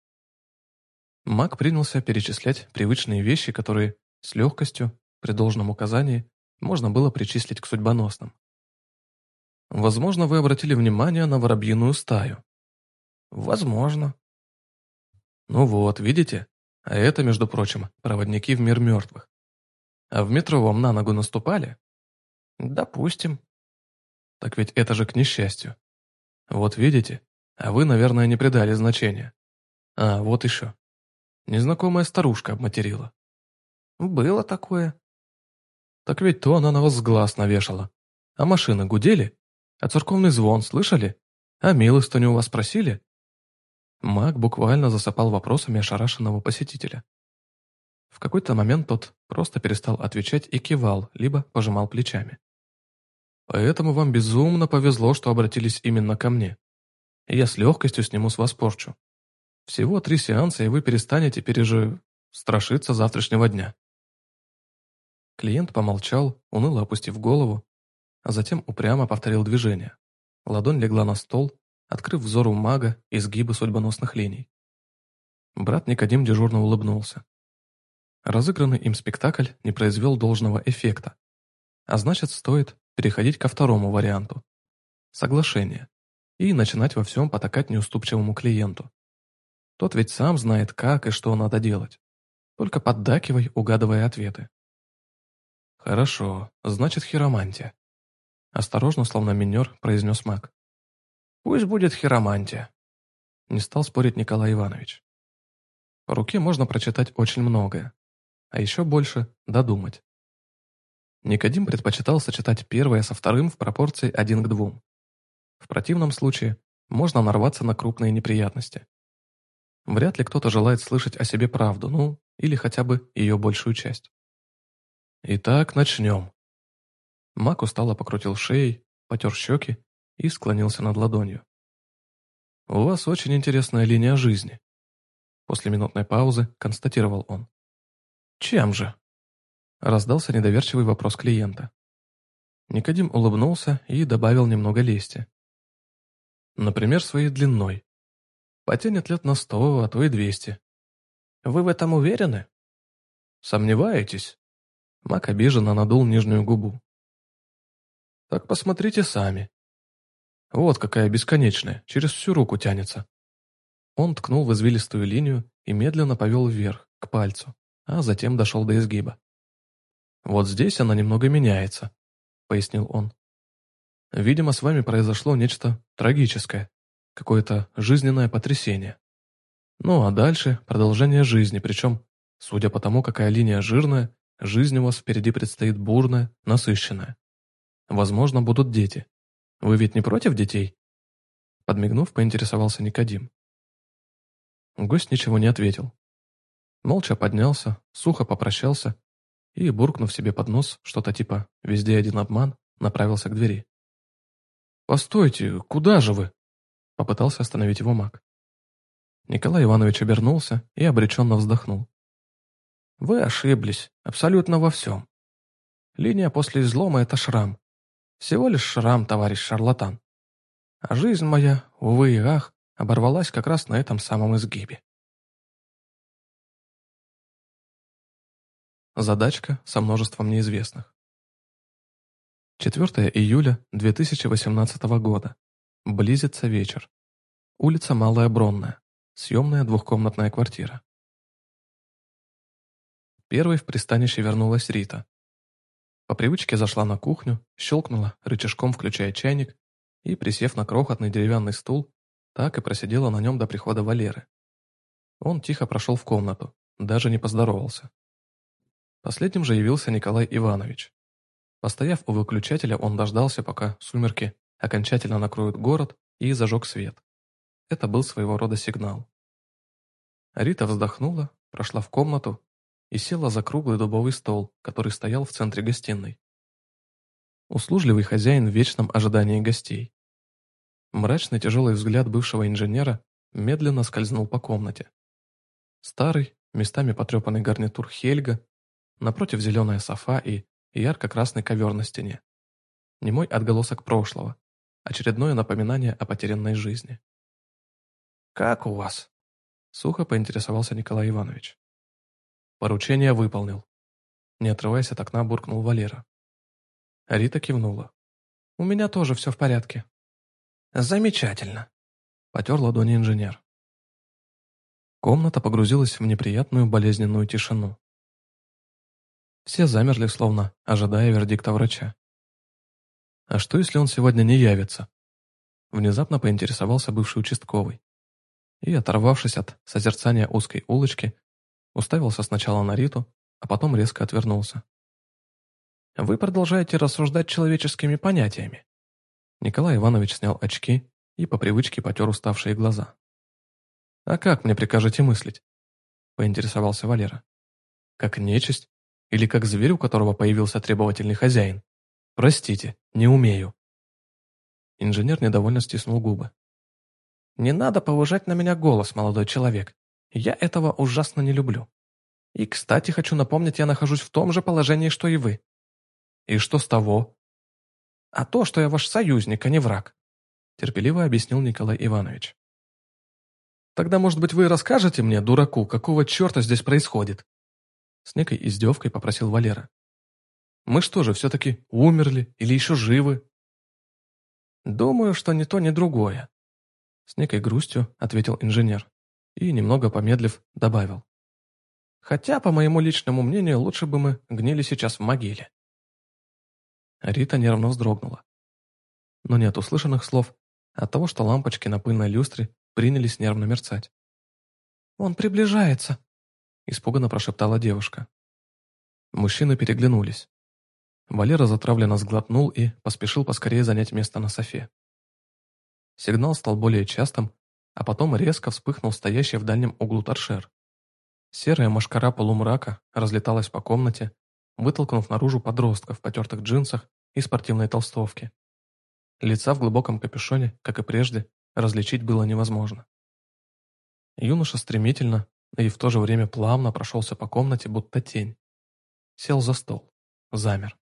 Мак принялся перечислять привычные вещи, которые с легкостью при должном указании можно было причислить к судьбоносным. Возможно, вы обратили внимание на воробьиную стаю. Возможно. Ну вот, видите? А это, между прочим, проводники в мир мертвых. А в метро вам на ногу наступали? Допустим. Так ведь это же к несчастью. Вот видите? А вы, наверное, не придали значения. А, вот еще. Незнакомая старушка обматерила. Было такое. Так ведь то она на вас глаз навешала. А машины гудели? А церковный звон слышали? А милостыню у вас просили? Маг буквально засыпал вопросами ошарашенного посетителя. В какой-то момент тот просто перестал отвечать и кивал, либо пожимал плечами. Поэтому вам безумно повезло, что обратились именно ко мне. я с легкостью сниму с вас порчу. Всего три сеанса, и вы перестанете пережи... страшиться завтрашнего дня. Клиент помолчал, уныло опустив голову, а затем упрямо повторил движение. Ладонь легла на стол, открыв взору мага изгибы судьбоносных линий. Брат Никодим дежурно улыбнулся. Разыгранный им спектакль не произвел должного эффекта, а значит, стоит переходить ко второму варианту – соглашение, и начинать во всем потакать неуступчивому клиенту. Тот ведь сам знает, как и что надо делать. Только поддакивай, угадывая ответы. «Хорошо, значит, хиромантия», — осторожно, словно минер, произнес маг. «Пусть будет хиромантия», — не стал спорить Николай Иванович. По руке можно прочитать очень многое, а еще больше — додумать. Никодим предпочитал сочетать первое со вторым в пропорции один к двум. В противном случае можно нарваться на крупные неприятности. Вряд ли кто-то желает слышать о себе правду, ну, или хотя бы ее большую часть. «Итак, начнем». Мак устало покрутил шеей, потер щеки и склонился над ладонью. «У вас очень интересная линия жизни», — после минутной паузы констатировал он. «Чем же?» — раздался недоверчивый вопрос клиента. Никодим улыбнулся и добавил немного лести. «Например, своей длиной. Потянет лет на сто, а то и двести». «Вы в этом уверены?» «Сомневаетесь?» Мак обиженно надул нижнюю губу. «Так посмотрите сами. Вот какая бесконечная, через всю руку тянется». Он ткнул в извилистую линию и медленно повел вверх, к пальцу, а затем дошел до изгиба. «Вот здесь она немного меняется», — пояснил он. «Видимо, с вами произошло нечто трагическое, какое-то жизненное потрясение. Ну а дальше продолжение жизни, причем, судя по тому, какая линия жирная, Жизнь у вас впереди предстоит бурная, насыщенная. Возможно, будут дети. Вы ведь не против детей?» Подмигнув, поинтересовался Никодим. Гость ничего не ответил. Молча поднялся, сухо попрощался и, буркнув себе под нос что-то типа «везде один обман», направился к двери. «Постойте, куда же вы?» Попытался остановить его маг. Николай Иванович обернулся и обреченно вздохнул. Вы ошиблись. Абсолютно во всем. Линия после излома — это шрам. Всего лишь шрам, товарищ шарлатан. А жизнь моя, увы и ах, оборвалась как раз на этом самом изгибе. Задачка со множеством неизвестных. 4 июля 2018 года. Близится вечер. Улица Малая Бронная. Съемная двухкомнатная квартира. Первой в пристанище вернулась Рита. По привычке зашла на кухню, щелкнула рычажком, включая чайник, и, присев на крохотный деревянный стул, так и просидела на нем до прихода Валеры. Он тихо прошел в комнату, даже не поздоровался. Последним же явился Николай Иванович. Постояв у выключателя, он дождался, пока сумерки окончательно накроют город и зажег свет. Это был своего рода сигнал. Рита вздохнула, прошла в комнату и села за круглый дубовый стол, который стоял в центре гостиной. Услужливый хозяин в вечном ожидании гостей. Мрачный тяжелый взгляд бывшего инженера медленно скользнул по комнате. Старый, местами потрепанный гарнитур Хельга, напротив зеленая софа и ярко-красный ковер на стене. Немой отголосок прошлого, очередное напоминание о потерянной жизни. «Как у вас?» — сухо поинтересовался Николай Иванович. «Поручение выполнил». Не отрываясь от окна, буркнул Валера. Рита кивнула. «У меня тоже все в порядке». «Замечательно», — потер ладони инженер. Комната погрузилась в неприятную болезненную тишину. Все замерли, словно ожидая вердикта врача. «А что, если он сегодня не явится?» Внезапно поинтересовался бывший участковый. И, оторвавшись от созерцания узкой улочки, уставился сначала на Риту, а потом резко отвернулся. «Вы продолжаете рассуждать человеческими понятиями», Николай Иванович снял очки и по привычке потер уставшие глаза. «А как мне прикажете мыслить?» – поинтересовался Валера. «Как нечисть? Или как зверь, у которого появился требовательный хозяин? Простите, не умею». Инженер недовольно стиснул губы. «Не надо повышать на меня голос, молодой человек. Я этого ужасно не люблю. И, кстати, хочу напомнить, я нахожусь в том же положении, что и вы». «И что с того?» а то, что я ваш союзник, а не враг», — терпеливо объяснил Николай Иванович. «Тогда, может быть, вы расскажете мне, дураку, какого черта здесь происходит?» С некой издевкой попросил Валера. «Мы что же, все-таки умерли или еще живы?» «Думаю, что ни то, ни другое», — с некой грустью ответил инженер и, немного помедлив, добавил. «Хотя, по моему личному мнению, лучше бы мы гнили сейчас в могиле». Рита нервно вздрогнула. Но не от услышанных слов, а от того, что лампочки на пыльной люстре принялись нервно мерцать. «Он приближается», — испуганно прошептала девушка. Мужчины переглянулись. Валера затравленно сглотнул и поспешил поскорее занять место на софе. Сигнал стал более частым, а потом резко вспыхнул стоящий в дальнем углу торшер. Серая машкара полумрака разлеталась по комнате, вытолкнув наружу подростка в потертых джинсах и спортивной толстовке. Лица в глубоком капюшоне, как и прежде, различить было невозможно. Юноша стремительно и в то же время плавно прошелся по комнате, будто тень. Сел за стол. Замер.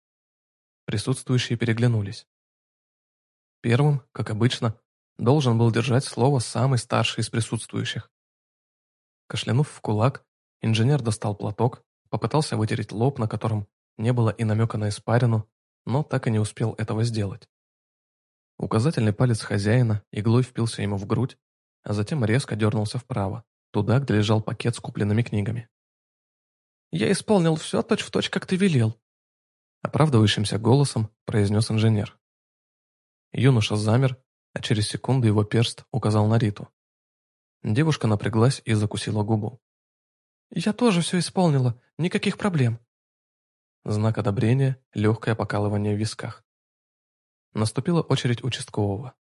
Присутствующие переглянулись. Первым, как обычно, должен был держать слово самый старший из присутствующих. Кашлянув в кулак, инженер достал платок, попытался вытереть лоб, на котором не было и намека на испарину, но так и не успел этого сделать. Указательный палец хозяина иглой впился ему в грудь, а затем резко дернулся вправо, туда, где лежал пакет с купленными книгами. «Я исполнил все точь-в-точь, как ты велел», оправдывающимся голосом произнес инженер. Юноша замер, а через секунду его перст указал на Риту. Девушка напряглась и закусила губу. «Я тоже все исполнила, никаких проблем. Знак одобрения, легкое покалывание в висках. Наступила очередь участкового.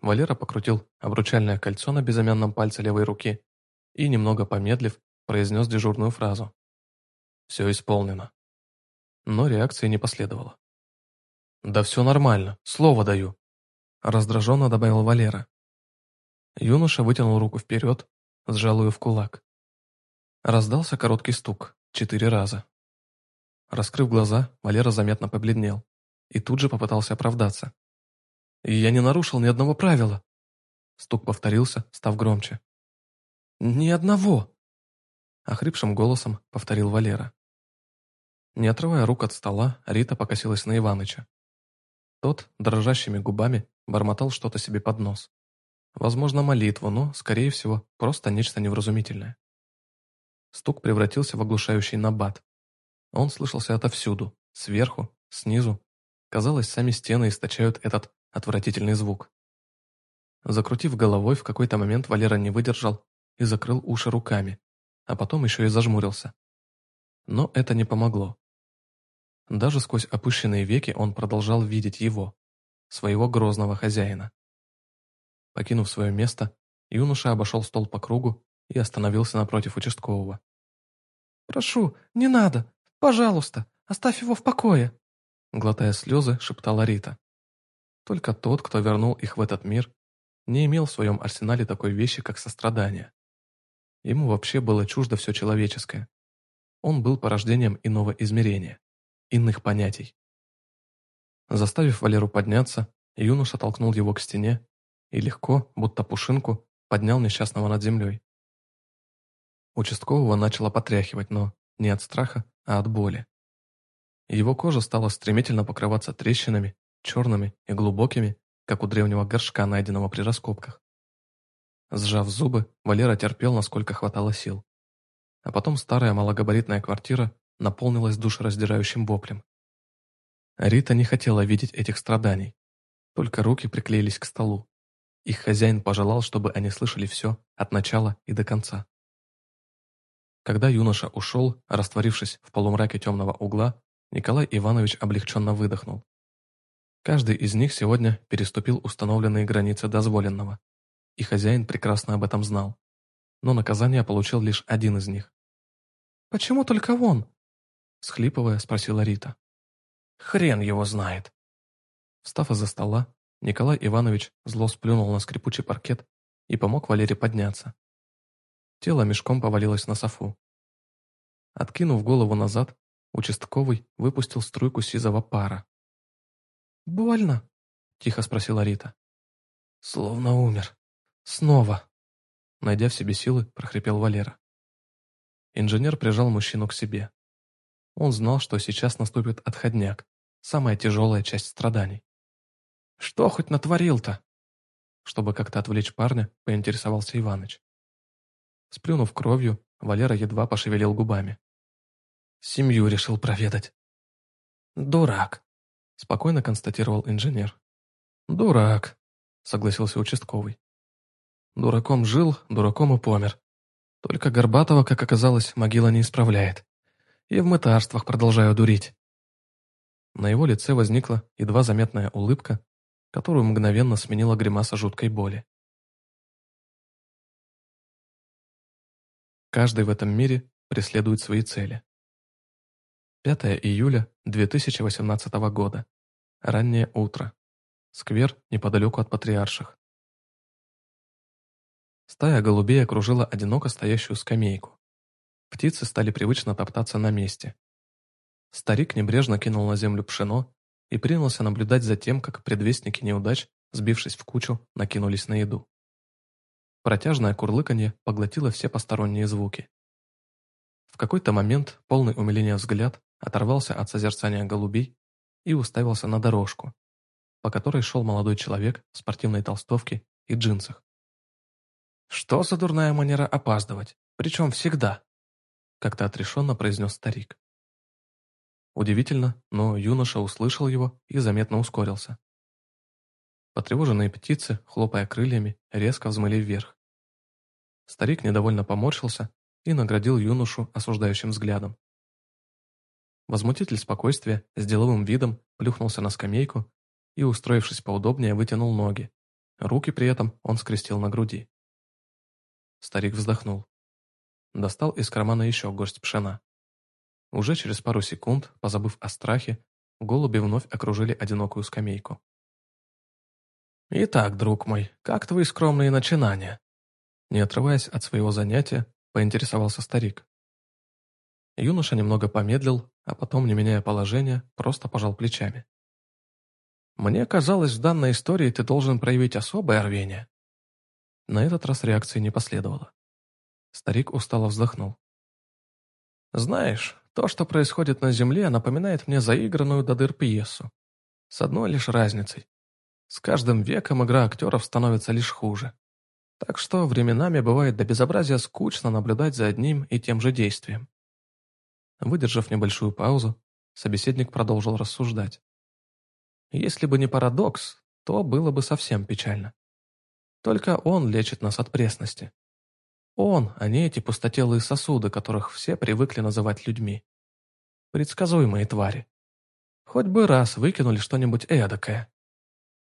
Валера покрутил обручальное кольцо на безымянном пальце левой руки и, немного помедлив, произнес дежурную фразу. «Все исполнено». Но реакции не последовало. «Да все нормально, слово даю», — раздраженно добавил Валера. Юноша вытянул руку вперед, сжал ее в кулак. Раздался короткий стук, четыре раза. Раскрыв глаза, Валера заметно побледнел и тут же попытался оправдаться. «Я не нарушил ни одного правила!» Стук повторился, став громче. «Ни одного!» Охрипшим голосом повторил Валера. Не отрывая рук от стола, Рита покосилась на Иваныча. Тот, дрожащими губами, бормотал что-то себе под нос. Возможно, молитву, но, скорее всего, просто нечто невразумительное. Стук превратился в оглушающий набат. Он слышался отовсюду, сверху, снизу. Казалось, сами стены источают этот отвратительный звук. Закрутив головой, в какой-то момент Валера не выдержал и закрыл уши руками, а потом еще и зажмурился. Но это не помогло. Даже сквозь опущенные веки он продолжал видеть его, своего грозного хозяина. Покинув свое место, юноша обошел стол по кругу и остановился напротив участкового. «Прошу, не надо! Пожалуйста, оставь его в покое!» Глотая слезы, шептала Рита. Только тот, кто вернул их в этот мир, не имел в своем арсенале такой вещи, как сострадание. Ему вообще было чуждо все человеческое. Он был порождением иного измерения, иных понятий. Заставив Валеру подняться, юноша толкнул его к стене и легко, будто пушинку, поднял несчастного над землей. Участкового начало потряхивать, но не от страха, а от боли. Его кожа стала стремительно покрываться трещинами, черными и глубокими, как у древнего горшка, найденного при раскопках. Сжав зубы, Валера терпел, насколько хватало сил. А потом старая малогабаритная квартира наполнилась душераздирающим воплем. Рита не хотела видеть этих страданий. Только руки приклеились к столу. Их хозяин пожелал, чтобы они слышали все, от начала и до конца. Когда юноша ушел, растворившись в полумраке темного угла, Николай Иванович облегченно выдохнул. Каждый из них сегодня переступил установленные границы дозволенного, и хозяин прекрасно об этом знал. Но наказание получил лишь один из них. «Почему только он?» — схлипывая, спросила Рита. «Хрен его знает!» Встав из-за стола, Николай Иванович зло сплюнул на скрипучий паркет и помог Валере подняться. Тело мешком повалилось на софу. Откинув голову назад, участковый выпустил струйку сизого пара. «Больно?» – тихо спросила Рита. «Словно умер. Снова!» Найдя в себе силы, прохрипел Валера. Инженер прижал мужчину к себе. Он знал, что сейчас наступит отходняк, самая тяжелая часть страданий. «Что хоть натворил-то?» Чтобы как-то отвлечь парня, поинтересовался Иваныч. Сплюнув кровью, Валера едва пошевелил губами. «Семью решил проведать». «Дурак», — спокойно констатировал инженер. «Дурак», — согласился участковый. «Дураком жил, дураком и помер. Только Горбатова, как оказалось, могила не исправляет. И в мытарствах продолжаю дурить». На его лице возникла едва заметная улыбка, которую мгновенно сменила гримаса жуткой боли. Каждый в этом мире преследует свои цели. 5 июля 2018 года. Раннее утро. Сквер неподалеку от Патриарших. Стая голубей окружила одиноко стоящую скамейку. Птицы стали привычно топтаться на месте. Старик небрежно кинул на землю пшено и принялся наблюдать за тем, как предвестники неудач, сбившись в кучу, накинулись на еду. Протяжное курлыканье поглотило все посторонние звуки. В какой-то момент полный умиления взгляд оторвался от созерцания голубей и уставился на дорожку, по которой шел молодой человек в спортивной толстовке и джинсах. «Что за дурная манера опаздывать? Причем всегда?» как-то отрешенно произнес старик. Удивительно, но юноша услышал его и заметно ускорился. Потревоженные птицы, хлопая крыльями, резко взмыли вверх. Старик недовольно поморщился и наградил юношу осуждающим взглядом. Возмутитель спокойствия с деловым видом плюхнулся на скамейку и, устроившись поудобнее, вытянул ноги. Руки при этом он скрестил на груди. Старик вздохнул. Достал из кармана еще горсть пшена. Уже через пару секунд, позабыв о страхе, голуби вновь окружили одинокую скамейку. «Итак, друг мой, как твои скромные начинания?» Не отрываясь от своего занятия, поинтересовался старик. Юноша немного помедлил, а потом, не меняя положения, просто пожал плечами. «Мне казалось, в данной истории ты должен проявить особое рвение». На этот раз реакции не последовало. Старик устало вздохнул. «Знаешь, то, что происходит на Земле, напоминает мне заигранную до дыр пьесу. С одной лишь разницей. С каждым веком игра актеров становится лишь хуже. Так что временами бывает до безобразия скучно наблюдать за одним и тем же действием. Выдержав небольшую паузу, собеседник продолжил рассуждать. Если бы не парадокс, то было бы совсем печально. Только он лечит нас от пресности. Он, а не эти пустотелые сосуды, которых все привыкли называть людьми. Предсказуемые твари. Хоть бы раз выкинули что-нибудь эдакое.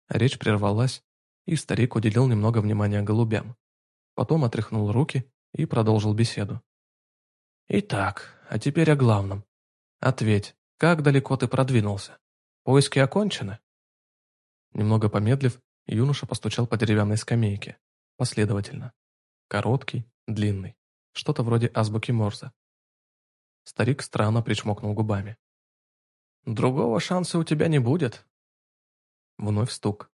Речь прервалась, и старик уделил немного внимания голубям. Потом отряхнул руки и продолжил беседу. «Итак, а теперь о главном. Ответь, как далеко ты продвинулся? Поиски окончены?» Немного помедлив, юноша постучал по деревянной скамейке. Последовательно. Короткий, длинный. Что-то вроде азбуки Морзе. Старик странно причмокнул губами. «Другого шанса у тебя не будет». Вновь стук.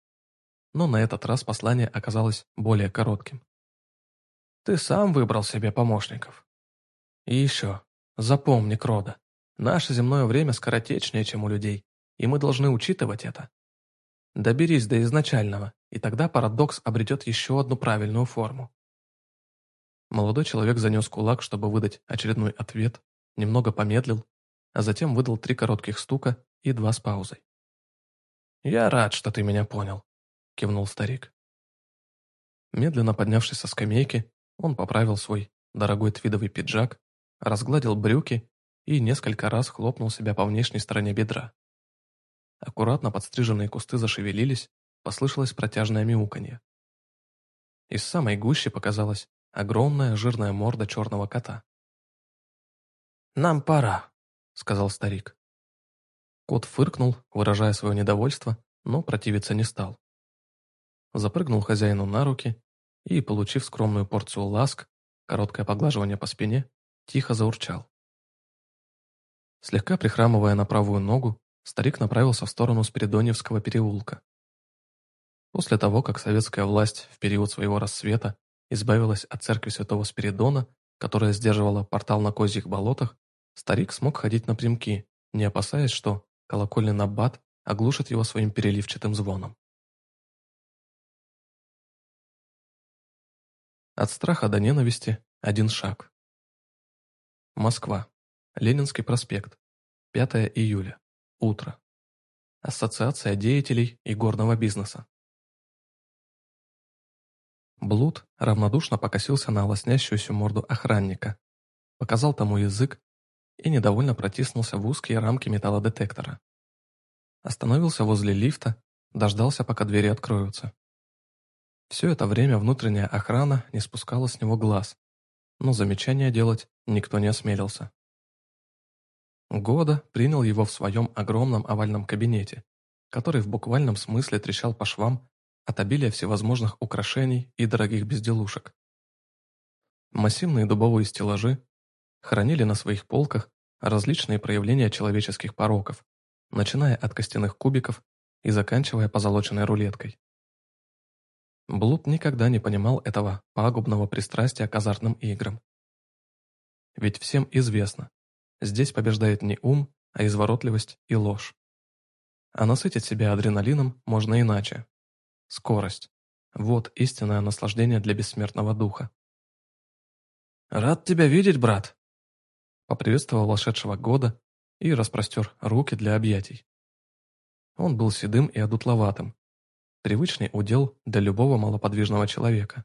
Но на этот раз послание оказалось более коротким. «Ты сам выбрал себе помощников. И еще, запомни, Крода, наше земное время скоротечнее, чем у людей, и мы должны учитывать это. Доберись до изначального, и тогда парадокс обретет еще одну правильную форму». Молодой человек занес кулак, чтобы выдать очередной ответ, немного помедлил, а затем выдал три коротких стука и два с паузой. «Я рад, что ты меня понял», — кивнул старик. Медленно поднявшись со скамейки, он поправил свой дорогой твидовый пиджак, разгладил брюки и несколько раз хлопнул себя по внешней стороне бедра. Аккуратно подстриженные кусты зашевелились, послышалось протяжное мяуканье. Из самой гущи показалась огромная жирная морда черного кота. «Нам пора», — сказал старик. Кот фыркнул, выражая свое недовольство, но противиться не стал. Запрыгнул хозяину на руки и, получив скромную порцию ласк, короткое поглаживание по спине, тихо заурчал. Слегка прихрамывая на правую ногу, старик направился в сторону Спиридоневского переулка. После того, как советская власть в период своего рассвета избавилась от церкви святого Спиридона, которая сдерживала портал на козьих болотах, Старик смог ходить напрямки, не опасаясь, что колокольный набат оглушит его своим переливчатым звоном. От страха до ненависти один шаг. Москва. Ленинский проспект. 5 июля. Утро. Ассоциация деятелей и горного бизнеса. Блуд равнодушно покосился на лоснящуюся морду охранника, показал тому язык и недовольно протиснулся в узкие рамки металлодетектора. Остановился возле лифта, дождался, пока двери откроются. Все это время внутренняя охрана не спускала с него глаз, но замечания делать никто не осмелился. Года принял его в своем огромном овальном кабинете, который в буквальном смысле трещал по швам от обилия всевозможных украшений и дорогих безделушек. Массивные дубовые стеллажи, хранили на своих полках различные проявления человеческих пороков, начиная от костяных кубиков и заканчивая позолоченной рулеткой. Блуд никогда не понимал этого пагубного пристрастия к азартным играм. Ведь всем известно, здесь побеждает не ум, а изворотливость и ложь. А насытить себя адреналином можно иначе. Скорость. Вот истинное наслаждение для бессмертного духа. «Рад тебя видеть, брат», поприветствовал вошедшего года и распростер руки для объятий. Он был седым и одутловатым, привычный удел для любого малоподвижного человека.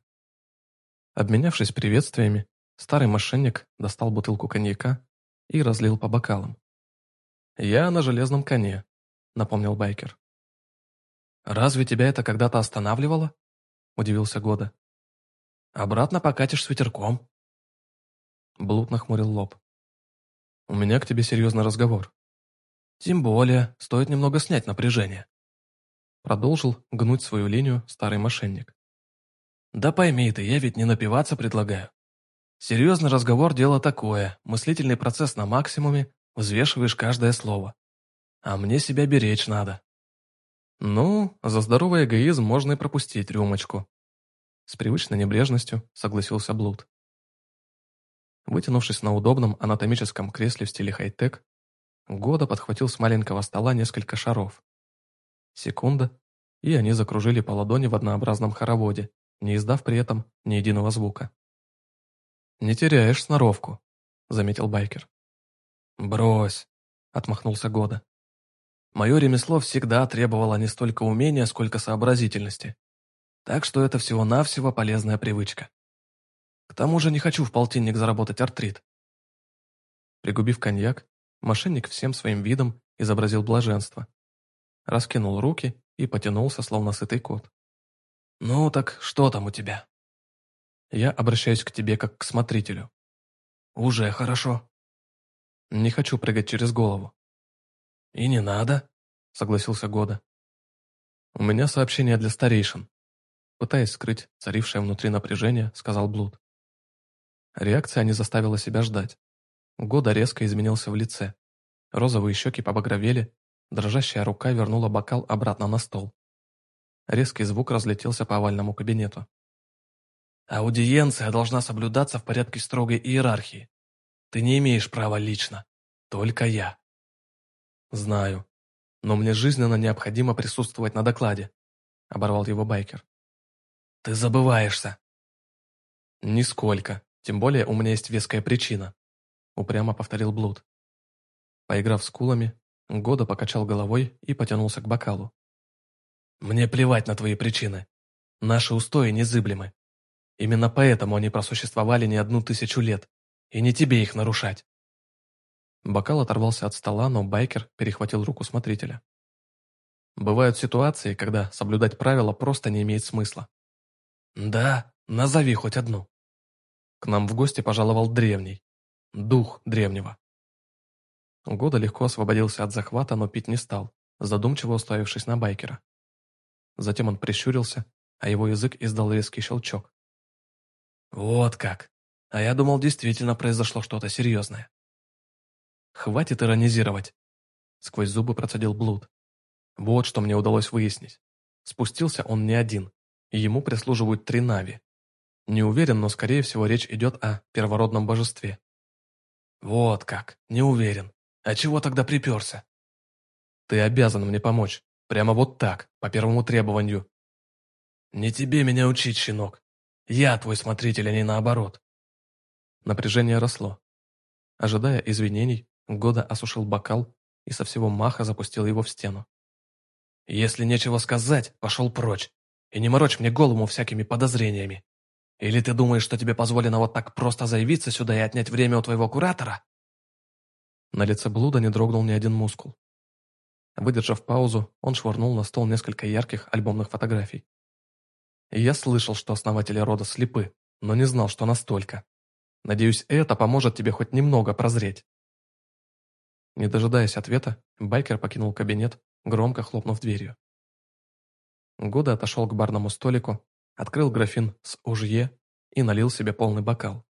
Обменявшись приветствиями, старый мошенник достал бутылку коньяка и разлил по бокалам. «Я на железном коне», — напомнил байкер. «Разве тебя это когда-то останавливало?» — удивился Года. «Обратно покатишь с ветерком». Блуд нахмурил лоб. У меня к тебе серьезный разговор. Тем более, стоит немного снять напряжение. Продолжил гнуть свою линию старый мошенник. Да пойми ты, я ведь не напиваться предлагаю. Серьезный разговор – дело такое, мыслительный процесс на максимуме, взвешиваешь каждое слово. А мне себя беречь надо. Ну, за здоровый эгоизм можно и пропустить рюмочку. С привычной небрежностью согласился Блуд. Вытянувшись на удобном анатомическом кресле в стиле хай-тек, Года подхватил с маленького стола несколько шаров. Секунда, и они закружили по ладони в однообразном хороводе, не издав при этом ни единого звука. «Не теряешь сноровку», — заметил байкер. «Брось», — отмахнулся Года. «Мое ремесло всегда требовало не столько умения, сколько сообразительности. Так что это всего-навсего полезная привычка. К тому же не хочу в полтинник заработать артрит. Пригубив коньяк, мошенник всем своим видом изобразил блаженство. Раскинул руки и потянулся, словно сытый кот. «Ну так что там у тебя?» «Я обращаюсь к тебе как к смотрителю». «Уже хорошо». «Не хочу прыгать через голову». «И не надо», — согласился Года. «У меня сообщение для старейшин». Пытаясь скрыть царившее внутри напряжение, сказал Блуд. Реакция не заставила себя ждать. Года резко изменился в лице. Розовые щеки побагровели, дрожащая рука вернула бокал обратно на стол. Резкий звук разлетелся по овальному кабинету. «Аудиенция должна соблюдаться в порядке строгой иерархии. Ты не имеешь права лично. Только я». «Знаю. Но мне жизненно необходимо присутствовать на докладе», — оборвал его байкер. «Ты забываешься». «Нисколько. Тем более у меня есть веская причина», — упрямо повторил Блуд. Поиграв с кулами, Года покачал головой и потянулся к бокалу. «Мне плевать на твои причины. Наши устои незыблемы. Именно поэтому они просуществовали не одну тысячу лет, и не тебе их нарушать». Бокал оторвался от стола, но байкер перехватил руку смотрителя. Бывают ситуации, когда соблюдать правила просто не имеет смысла. «Да, назови хоть одну». К нам в гости пожаловал древний. Дух древнего. Года легко освободился от захвата, но пить не стал, задумчиво уставившись на байкера. Затем он прищурился, а его язык издал резкий щелчок. «Вот как! А я думал, действительно произошло что-то серьезное». «Хватит иронизировать!» Сквозь зубы процедил Блуд. «Вот что мне удалось выяснить. Спустился он не один, и ему прислуживают три Нави. Не уверен, но скорее всего речь идет о первородном божестве. Вот как, не уверен. А чего тогда приперся? Ты обязан мне помочь. Прямо вот так, по первому требованию. Не тебе меня учить, щенок. Я твой смотритель, а не наоборот. Напряжение росло. Ожидая извинений, Года осушил бокал и со всего маха запустил его в стену. Если нечего сказать, пошел прочь. И не морочь мне голову всякими подозрениями. Или ты думаешь, что тебе позволено вот так просто заявиться сюда и отнять время у твоего куратора?» На лице Блуда не дрогнул ни один мускул. Выдержав паузу, он швырнул на стол несколько ярких альбомных фотографий. «Я слышал, что основатели рода слепы, но не знал, что настолько. Надеюсь, это поможет тебе хоть немного прозреть». Не дожидаясь ответа, байкер покинул кабинет, громко хлопнув дверью. Года отошел к барному столику, открыл графин с ужье и налил себе полный бокал.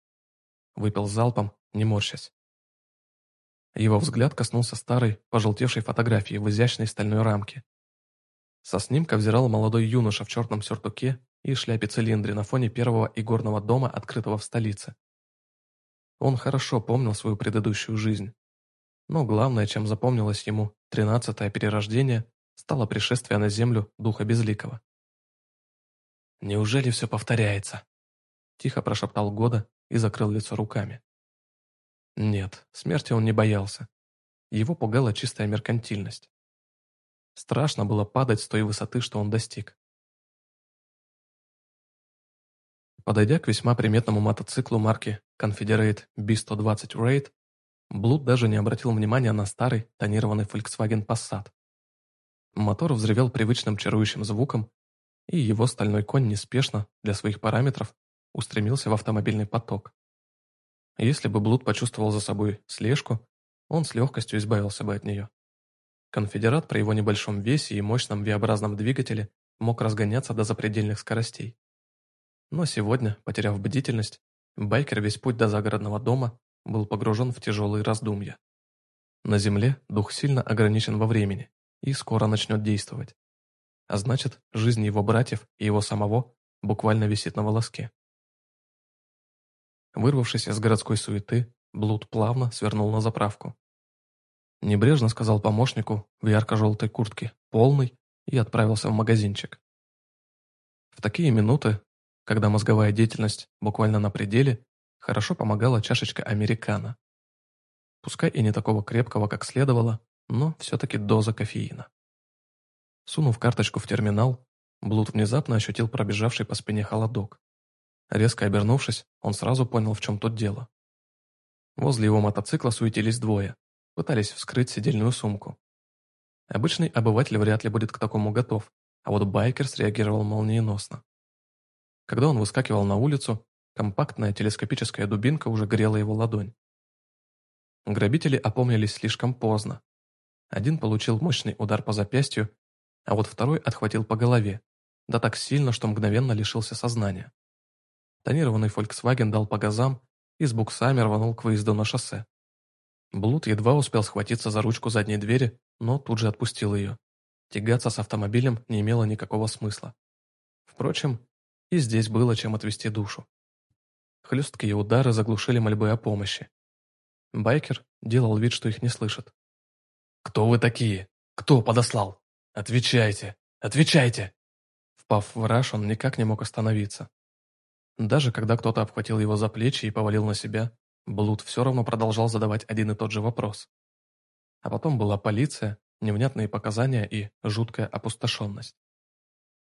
Выпил залпом, не морщась. Его взгляд коснулся старой, пожелтевшей фотографии в изящной стальной рамке. Со снимка взирал молодой юноша в черном сюртуке и шляпе-цилиндре на фоне первого игорного дома, открытого в столице. Он хорошо помнил свою предыдущую жизнь. Но главное, чем запомнилось ему тринадцатое перерождение, стало пришествие на землю Духа Безликого. «Неужели все повторяется?» Тихо прошептал Года и закрыл лицо руками. Нет, смерти он не боялся. Его пугала чистая меркантильность. Страшно было падать с той высоты, что он достиг. Подойдя к весьма приметному мотоциклу марки Confederate B120 Raid, Блуд даже не обратил внимания на старый тонированный Volkswagen Passat. Мотор взревел привычным чарующим звуком и его стальной конь неспешно, для своих параметров, устремился в автомобильный поток. Если бы Блуд почувствовал за собой слежку, он с легкостью избавился бы от нее. Конфедерат при его небольшом весе и мощном V-образном двигателе мог разгоняться до запредельных скоростей. Но сегодня, потеряв бдительность, байкер весь путь до загородного дома был погружен в тяжелые раздумья. На Земле дух сильно ограничен во времени и скоро начнет действовать а значит, жизнь его братьев и его самого буквально висит на волоске. Вырвавшись из городской суеты, Блуд плавно свернул на заправку. Небрежно сказал помощнику в ярко-желтой куртке «полный» и отправился в магазинчик. В такие минуты, когда мозговая деятельность буквально на пределе, хорошо помогала чашечка американо. Пускай и не такого крепкого, как следовало, но все-таки доза кофеина. Сунув карточку в терминал, Блуд внезапно ощутил пробежавший по спине холодок. Резко обернувшись, он сразу понял, в чем тут дело. Возле его мотоцикла суетились двое, пытались вскрыть сидельную сумку, Обычный обыватель вряд ли будет к такому готов, а вот байкер среагировал молниеносно. Когда он выскакивал на улицу, компактная телескопическая дубинка уже грела его ладонь. Грабители опомнились слишком поздно. Один получил мощный удар по запястью, а вот второй отхватил по голове, да так сильно, что мгновенно лишился сознания. Тонированный Volkswagen дал по газам и с буксами рванул к выезду на шоссе. Блуд едва успел схватиться за ручку задней двери, но тут же отпустил ее. Тягаться с автомобилем не имело никакого смысла. Впрочем, и здесь было чем отвести душу. Хлесткие удары заглушили мольбы о помощи. Байкер делал вид, что их не слышит. «Кто вы такие? Кто подослал? Отвечайте! Отвечайте!» Впав в раж, он никак не мог остановиться. Даже когда кто-то обхватил его за плечи и повалил на себя, Блуд все равно продолжал задавать один и тот же вопрос. А потом была полиция, невнятные показания и жуткая опустошенность.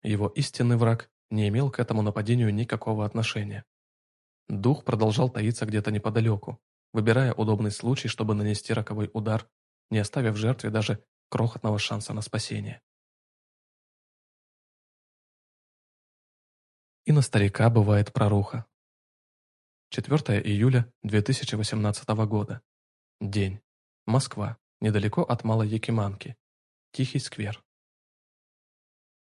Его истинный враг не имел к этому нападению никакого отношения. Дух продолжал таиться где-то неподалеку, выбирая удобный случай, чтобы нанести роковой удар, не оставив жертве даже крохотного шанса на спасение. И на старика бывает проруха. 4 июля 2018 года. День. Москва. Недалеко от Малой Якиманки. Тихий сквер.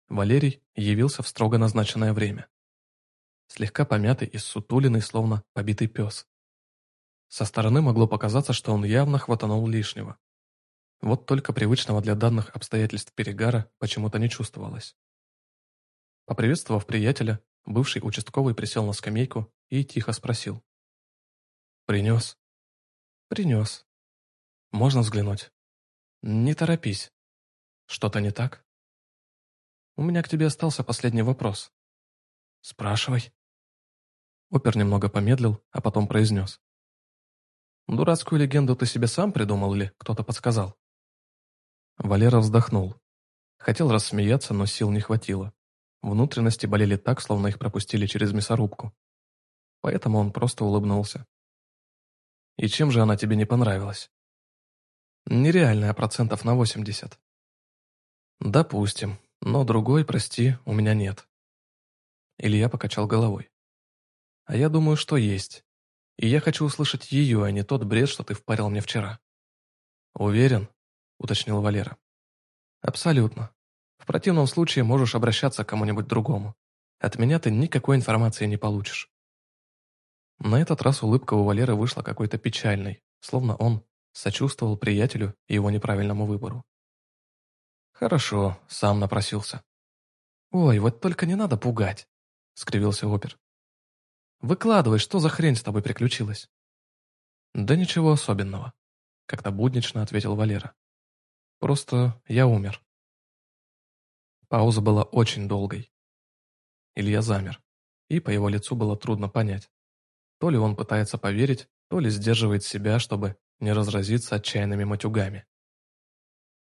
Валерий явился в строго назначенное время. Слегка помятый и ссутуленный, словно побитый пес. Со стороны могло показаться, что он явно хватанул лишнего. Вот только привычного для данных обстоятельств перегара почему-то не чувствовалось. Поприветствовав приятеля, бывший участковый присел на скамейку и тихо спросил. «Принес?» «Принес. Можно взглянуть?» «Не торопись. Что-то не так?» «У меня к тебе остался последний вопрос». «Спрашивай». Опер немного помедлил, а потом произнес. «Дурацкую легенду ты себе сам придумал или кто-то подсказал?» Валера вздохнул. Хотел рассмеяться, но сил не хватило. Внутренности болели так, словно их пропустили через мясорубку. Поэтому он просто улыбнулся. «И чем же она тебе не понравилась?» «Нереальная, процентов на 80». «Допустим, но другой, прости, у меня нет». Илья покачал головой. «А я думаю, что есть. И я хочу услышать ее, а не тот бред, что ты впарил мне вчера». «Уверен?» — уточнил Валера. «Абсолютно. В противном случае можешь обращаться к кому-нибудь другому. От меня ты никакой информации не получишь». На этот раз улыбка у Валеры вышла какой-то печальной, словно он сочувствовал приятелю и его неправильному выбору. «Хорошо, сам напросился». «Ой, вот только не надо пугать», — скривился опер. «Выкладывай, что за хрень с тобой приключилась?» «Да ничего особенного», — как-то буднично ответил Валера. «Просто я умер». Пауза была очень долгой. Илья замер, и по его лицу было трудно понять. То ли он пытается поверить, то ли сдерживает себя, чтобы не разразиться отчаянными матюгами.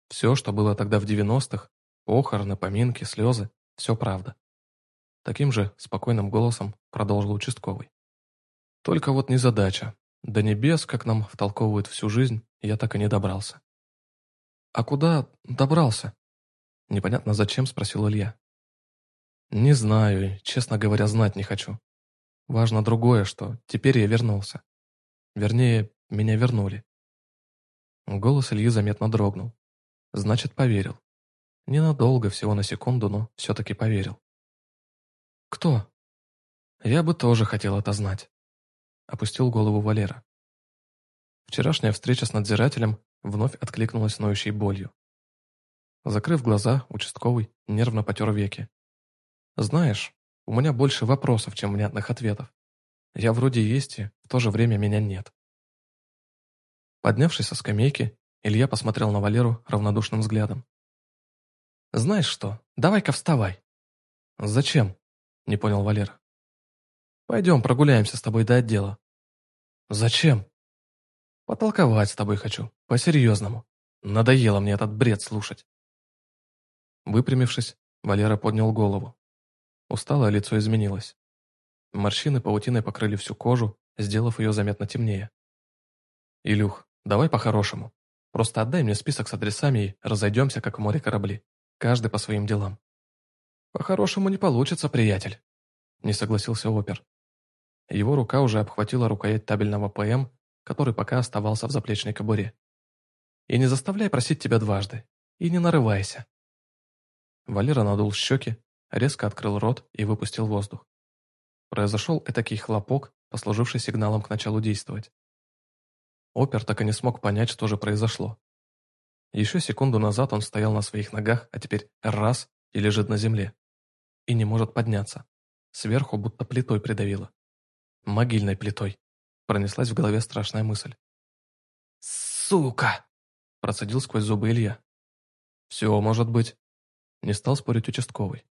Все, что было тогда в 90-х, похороны, поминки, слезы, все правда. Таким же спокойным голосом продолжил участковый. Только вот незадача. До небес, как нам втолковывают всю жизнь, я так и не добрался. «А куда добрался?» Непонятно зачем, спросил Илья. «Не знаю, честно говоря, знать не хочу. Важно другое, что теперь я вернулся. Вернее, меня вернули. Голос Ильи заметно дрогнул. Значит, поверил. Ненадолго, всего на секунду, но все-таки поверил. «Кто?» «Я бы тоже хотел это знать», — опустил голову Валера. Вчерашняя встреча с надзирателем вновь откликнулась ноющей болью. Закрыв глаза, участковый нервно потер веки. «Знаешь, у меня больше вопросов, чем внятных ответов. Я вроде есть, и в то же время меня нет. Поднявшись со скамейки, Илья посмотрел на Валеру равнодушным взглядом. «Знаешь что, давай-ка вставай». «Зачем?» – не понял Валера. «Пойдем прогуляемся с тобой до отдела». «Зачем?» «Потолковать с тобой хочу, по-серьезному. Надоело мне этот бред слушать». Выпрямившись, Валера поднял голову. Усталое лицо изменилось. Морщины паутиной покрыли всю кожу, сделав ее заметно темнее. «Илюх, давай по-хорошему. Просто отдай мне список с адресами и разойдемся, как в море корабли. Каждый по своим делам». «По-хорошему не получится, приятель», — не согласился опер. Его рука уже обхватила рукоять табельного ПМ, который пока оставался в заплечной кобуре. «И не заставляй просить тебя дважды. И не нарывайся». Валера надул щеки, резко открыл рот и выпустил воздух. Произошел этакий хлопок, послуживший сигналом к началу действовать. Опер так и не смог понять, что же произошло. Еще секунду назад он стоял на своих ногах, а теперь раз и лежит на земле. И не может подняться. Сверху будто плитой придавило. Могильной плитой. Пронеслась в голове страшная мысль. «Сука!» Процедил сквозь зубы Илья. «Все может быть». Не стал спорить участковый.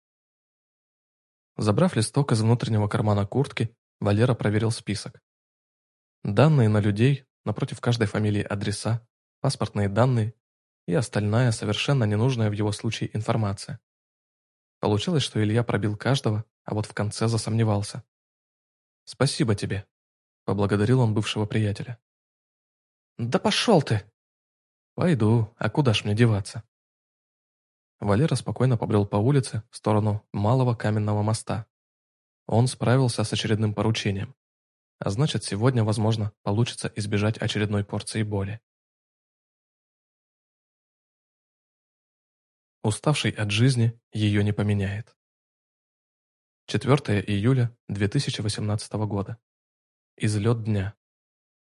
Забрав листок из внутреннего кармана куртки, Валера проверил список. Данные на людей, напротив каждой фамилии адреса, паспортные данные и остальная совершенно ненужная в его случае информация. Получилось, что Илья пробил каждого, а вот в конце засомневался. «Спасибо тебе», — поблагодарил он бывшего приятеля. «Да пошел ты!» «Пойду, а куда ж мне деваться?» Валера спокойно побрел по улице в сторону малого каменного моста. Он справился с очередным поручением. А значит, сегодня, возможно, получится избежать очередной порции боли. Уставший от жизни ее не поменяет. 4 июля 2018 года. Излет дня.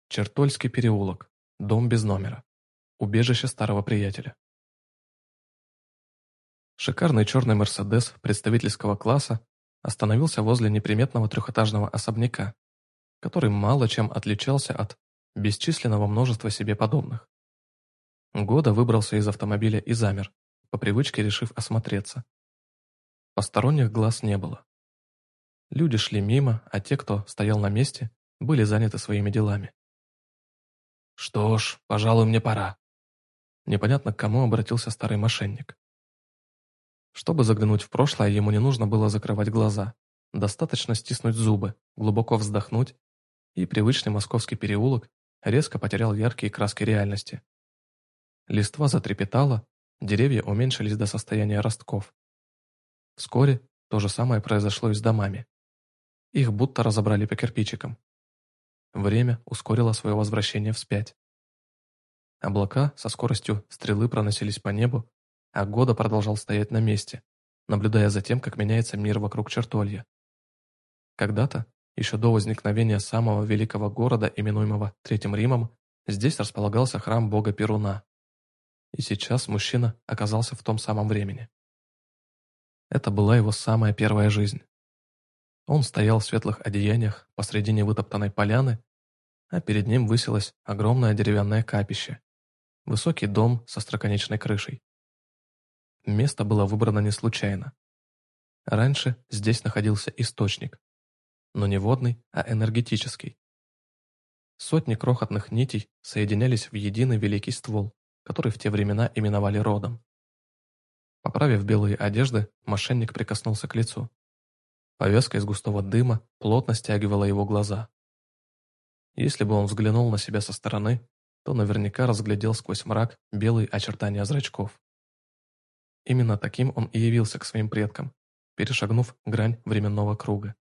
Чертольский переулок. Дом без номера. Убежище старого приятеля. Шикарный черный «Мерседес» представительского класса остановился возле неприметного трехэтажного особняка, который мало чем отличался от бесчисленного множества себе подобных. Года выбрался из автомобиля и замер, по привычке решив осмотреться. Посторонних глаз не было. Люди шли мимо, а те, кто стоял на месте, были заняты своими делами. «Что ж, пожалуй, мне пора». Непонятно к кому обратился старый мошенник. Чтобы заглянуть в прошлое, ему не нужно было закрывать глаза. Достаточно стиснуть зубы, глубоко вздохнуть, и привычный московский переулок резко потерял яркие краски реальности. Листва затрепетала, деревья уменьшились до состояния ростков. Вскоре то же самое произошло и с домами. Их будто разобрали по кирпичикам. Время ускорило свое возвращение вспять. Облака со скоростью стрелы проносились по небу, а Года продолжал стоять на месте, наблюдая за тем, как меняется мир вокруг чертолья. Когда-то, еще до возникновения самого великого города, именуемого Третьим Римом, здесь располагался храм бога Перуна. И сейчас мужчина оказался в том самом времени. Это была его самая первая жизнь. Он стоял в светлых одеяниях посредине вытоптанной поляны, а перед ним высилось огромное деревянное капище, высокий дом со строконечной крышей. Место было выбрано не случайно. Раньше здесь находился источник, но не водный, а энергетический. Сотни крохотных нитей соединялись в единый великий ствол, который в те времена именовали родом. Поправив белые одежды, мошенник прикоснулся к лицу. Повязка из густого дыма плотно стягивала его глаза. Если бы он взглянул на себя со стороны, то наверняка разглядел сквозь мрак белые очертания зрачков. Именно таким он и явился к своим предкам, перешагнув грань временного круга.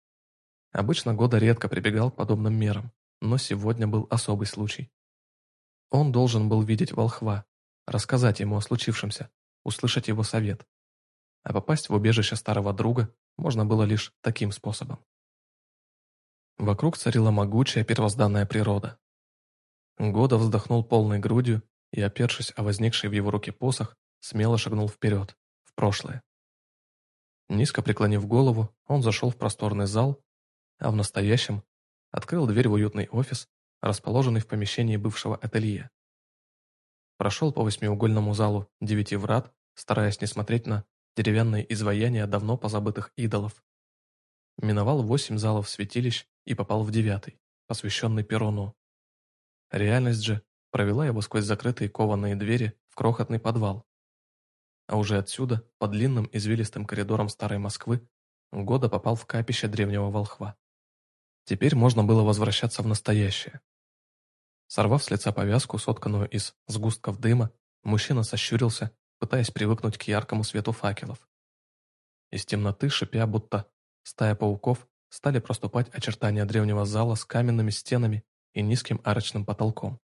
Обычно Года редко прибегал к подобным мерам, но сегодня был особый случай. Он должен был видеть волхва, рассказать ему о случившемся, услышать его совет. А попасть в убежище старого друга можно было лишь таким способом. Вокруг царила могучая первозданная природа. Года вздохнул полной грудью и, опершись о возникший в его руке посох, смело шагнул вперед, в прошлое. Низко преклонив голову, он зашел в просторный зал, а в настоящем открыл дверь в уютный офис, расположенный в помещении бывшего ателье. Прошел по восьмиугольному залу девяти врат, стараясь не смотреть на деревянные изваяния давно позабытых идолов. Миновал восемь залов святилищ и попал в девятый, посвященный Перуну. Реальность же провела его сквозь закрытые кованые двери в крохотный подвал. А уже отсюда, по длинным извилистым коридорам старой Москвы, Года попал в капище древнего волхва. Теперь можно было возвращаться в настоящее. Сорвав с лица повязку, сотканную из сгустков дыма, мужчина сощурился, пытаясь привыкнуть к яркому свету факелов. Из темноты, шипя, будто стая пауков, стали проступать очертания древнего зала с каменными стенами и низким арочным потолком.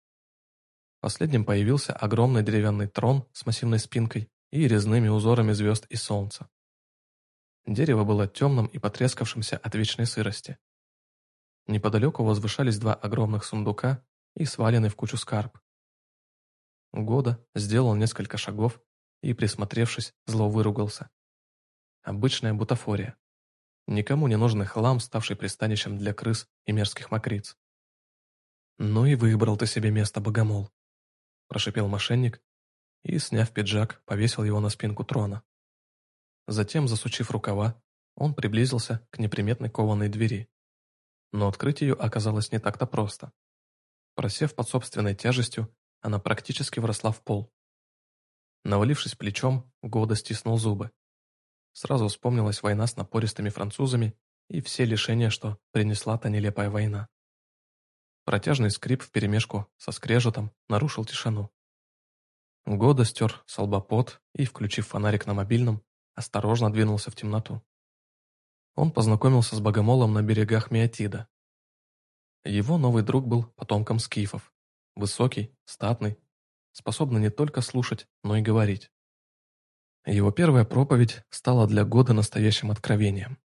Последним появился огромный деревянный трон с массивной спинкой и резными узорами звезд и солнца. Дерево было темным и потрескавшимся от вечной сырости. Неподалеку возвышались два огромных сундука и сваленный в кучу скарб. Года сделал несколько шагов и, присмотревшись, зло выругался. Обычная бутафория. Никому не нужный хлам, ставший пристанищем для крыс и мерзких мокриц. «Ну и выбрал ты себе место, богомол», – прошипел мошенник и, сняв пиджак, повесил его на спинку трона. Затем, засучив рукава, он приблизился к неприметной кованой двери. Но открыть ее оказалось не так-то просто. Просев под собственной тяжестью, она практически вросла в пол. Навалившись плечом, Года стиснул зубы. Сразу вспомнилась война с напористыми французами и все лишения, что принесла та нелепая война. Протяжный скрип вперемешку со скрежетом нарушил тишину. Года стер солбопот и, включив фонарик на мобильном, осторожно двинулся в темноту. Он познакомился с богомолом на берегах Миотида. Его новый друг был потомком скифов. Высокий, статный, способный не только слушать, но и говорить. Его первая проповедь стала для года настоящим откровением.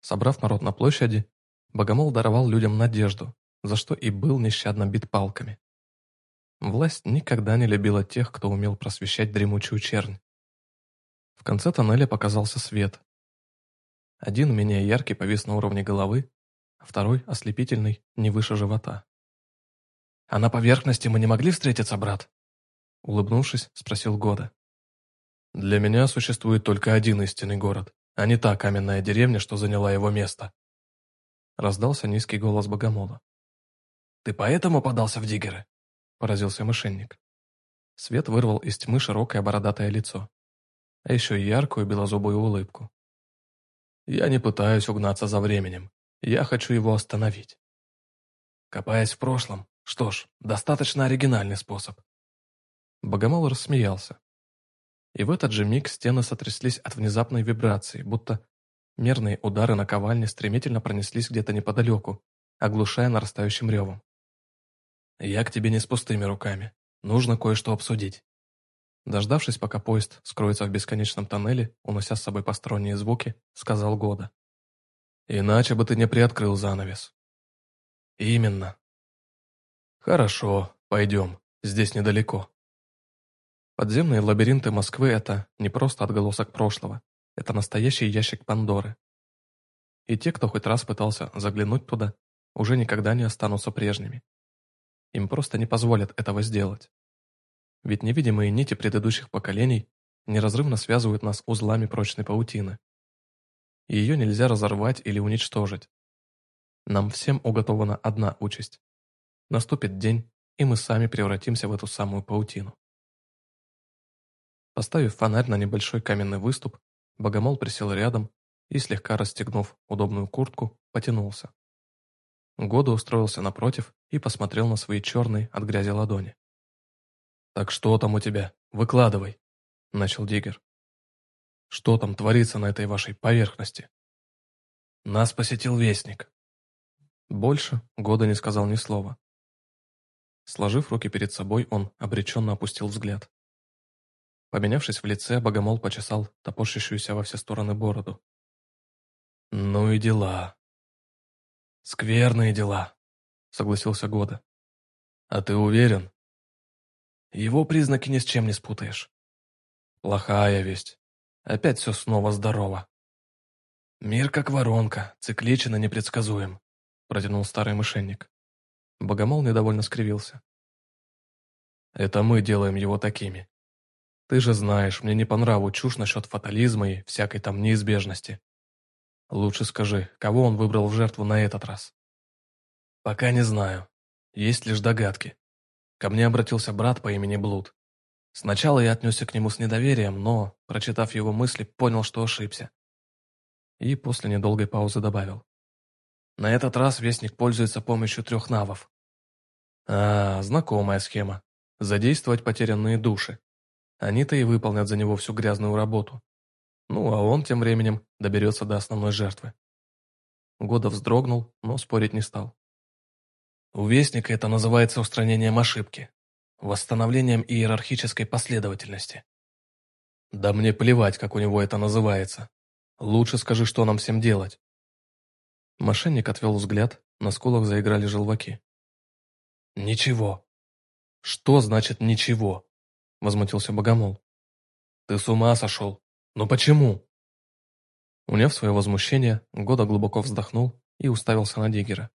Собрав народ на площади, Богомол даровал людям надежду, за что и был нещадно бит палками. Власть никогда не любила тех, кто умел просвещать дремучую чернь. В конце тоннеля показался свет. Один, менее яркий, повис на уровне головы, второй, ослепительный, не выше живота. «А на поверхности мы не могли встретиться, брат?» Улыбнувшись, спросил Года. «Для меня существует только один истинный город, а не та каменная деревня, что заняла его место». Раздался низкий голос Богомола. «Ты поэтому подался в диггеры?» Поразился мошенник. Свет вырвал из тьмы широкое бородатое лицо, а еще яркую белозубую улыбку. «Я не пытаюсь угнаться за временем. Я хочу его остановить. Копаясь в прошлом, что ж, достаточно оригинальный способ. Богомол рассмеялся. И в этот же миг стены сотряслись от внезапной вибрации, будто мерные удары на ковальне стремительно пронеслись где-то неподалеку, оглушая нарастающим ревом. «Я к тебе не с пустыми руками. Нужно кое-что обсудить». Дождавшись, пока поезд скроется в бесконечном тоннеле, унося с собой посторонние звуки, сказал Года. Иначе бы ты не приоткрыл занавес. Именно. Хорошо, пойдем, здесь недалеко. Подземные лабиринты Москвы – это не просто отголосок прошлого, это настоящий ящик Пандоры. И те, кто хоть раз пытался заглянуть туда, уже никогда не останутся прежними. Им просто не позволят этого сделать. Ведь невидимые нити предыдущих поколений неразрывно связывают нас узлами прочной паутины ее нельзя разорвать или уничтожить. Нам всем уготована одна участь. Наступит день, и мы сами превратимся в эту самую паутину. Поставив фонарь на небольшой каменный выступ, Богомол присел рядом и, слегка расстегнув удобную куртку, потянулся. Года устроился напротив и посмотрел на свои черные от грязи ладони. «Так что там у тебя? Выкладывай», — начал Диггер. Что там творится на этой вашей поверхности? Нас посетил вестник. Больше года не сказал ни слова. Сложив руки перед собой, он обреченно опустил взгляд. Поменявшись в лице, богомол почесал топорщащуюся во все стороны бороду. «Ну и дела. Скверные дела», — согласился Года. «А ты уверен?» «Его признаки ни с чем не спутаешь». «Плохая весть. Опять все снова здорово. «Мир как воронка, цикличен и непредсказуем», — протянул старый мошенник. Богомол недовольно скривился. «Это мы делаем его такими. Ты же знаешь, мне не по нраву чушь насчет фатализма и всякой там неизбежности. Лучше скажи, кого он выбрал в жертву на этот раз?» «Пока не знаю. Есть лишь догадки. Ко мне обратился брат по имени Блуд. Сначала я отнесся к нему с недоверием, но, прочитав его мысли, понял, что ошибся. И после недолгой паузы добавил. На этот раз Вестник пользуется помощью трех навов. А, знакомая схема. Задействовать потерянные души. Они-то и выполнят за него всю грязную работу. Ну, а он тем временем доберется до основной жертвы. Года вздрогнул, но спорить не стал. У Вестника это называется устранением ошибки, восстановлением иерархической последовательности. Да мне плевать, как у него это называется. Лучше скажи, что нам всем делать. Мошенник отвел взгляд, на скулах заиграли желваки. «Ничего». «Что значит «ничего»?» — возмутился Богомол. «Ты с ума сошел? Но почему?» Уняв свое возмущение, Года глубоко вздохнул и уставился на Диггера.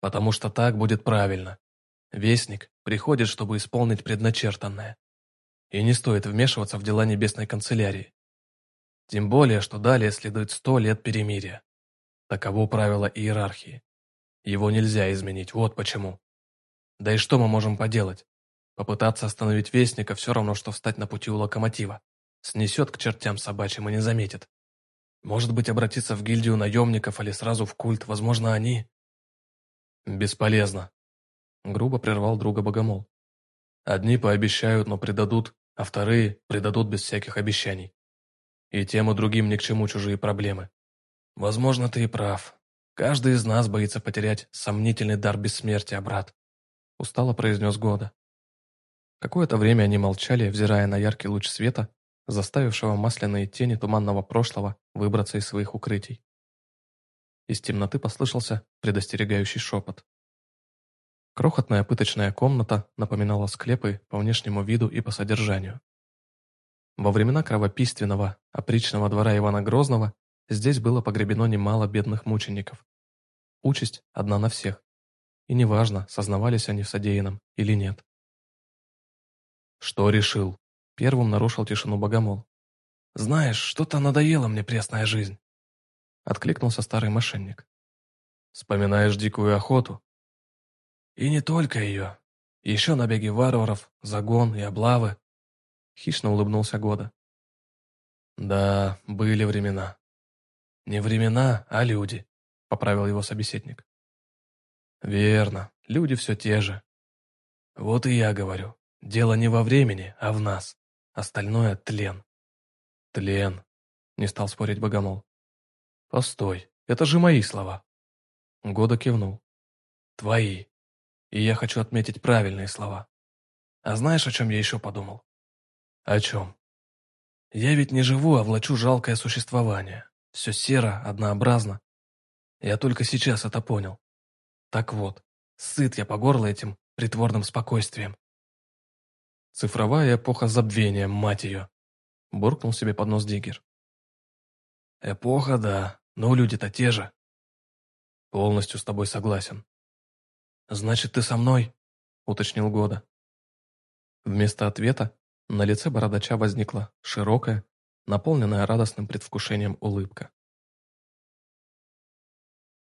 «Потому что так будет правильно. Вестник приходит, чтобы исполнить предначертанное. И не стоит вмешиваться в дела небесной канцелярии. Тем более, что далее следует сто лет перемирия. Таково правило иерархии. Его нельзя изменить, вот почему. Да и что мы можем поделать? Попытаться остановить Вестника все равно, что встать на пути у локомотива. Снесет к чертям собачьим и не заметит. Может быть, обратиться в гильдию наемников или сразу в культ, возможно, они... Бесполезно. Грубо прервал друга Богомол. Одни пообещают, но предадут, а вторые предадут без всяких обещаний. И тем и другим ни к чему чужие проблемы. Возможно, ты и прав. Каждый из нас боится потерять сомнительный дар бессмертия, брат. Устало произнес Года. Какое-то время они молчали, взирая на яркий луч света, заставившего масляные тени туманного прошлого выбраться из своих укрытий. Из темноты послышался предостерегающий шепот. Крохотная пыточная комната напоминала склепы по внешнему виду и по содержанию. Во времена кровопийственного, опричного двора Ивана Грозного здесь было погребено немало бедных мучеников. Участь одна на всех, и неважно, сознавались они в содеянном или нет. «Что решил?» Первым нарушил тишину богомол. «Знаешь, что-то надоело мне пресная жизнь», — откликнулся старый мошенник. «Вспоминаешь дикую охоту?» «И не только ее. Еще набеги варваров, загон и облавы», — хищно улыбнулся Года. «Да, были времена». «Не времена, а люди», — поправил его собеседник. «Верно, люди все те же». «Вот и я говорю, дело не во времени, а в нас. Остальное — тлен». «Тлен», — не стал спорить Богомол. «Постой, это же мои слова». Года кивнул. «Твои. И я хочу отметить правильные слова. А знаешь, о чем я еще подумал?» «О чем?» «Я ведь не живу, а влачу жалкое существование. Все серо, однообразно. Я только сейчас это понял. Так вот, сыт я по горло этим притворным спокойствием. Цифровая эпоха забвения, мать ее. Буркнул себе под нос Диггер. Эпоха, да, но люди-то те же. Полностью с тобой согласен. Значит, ты со мной? Уточнил Года. Вместо ответа на лице бородача возникла широкая, наполненная радостным предвкушением улыбка.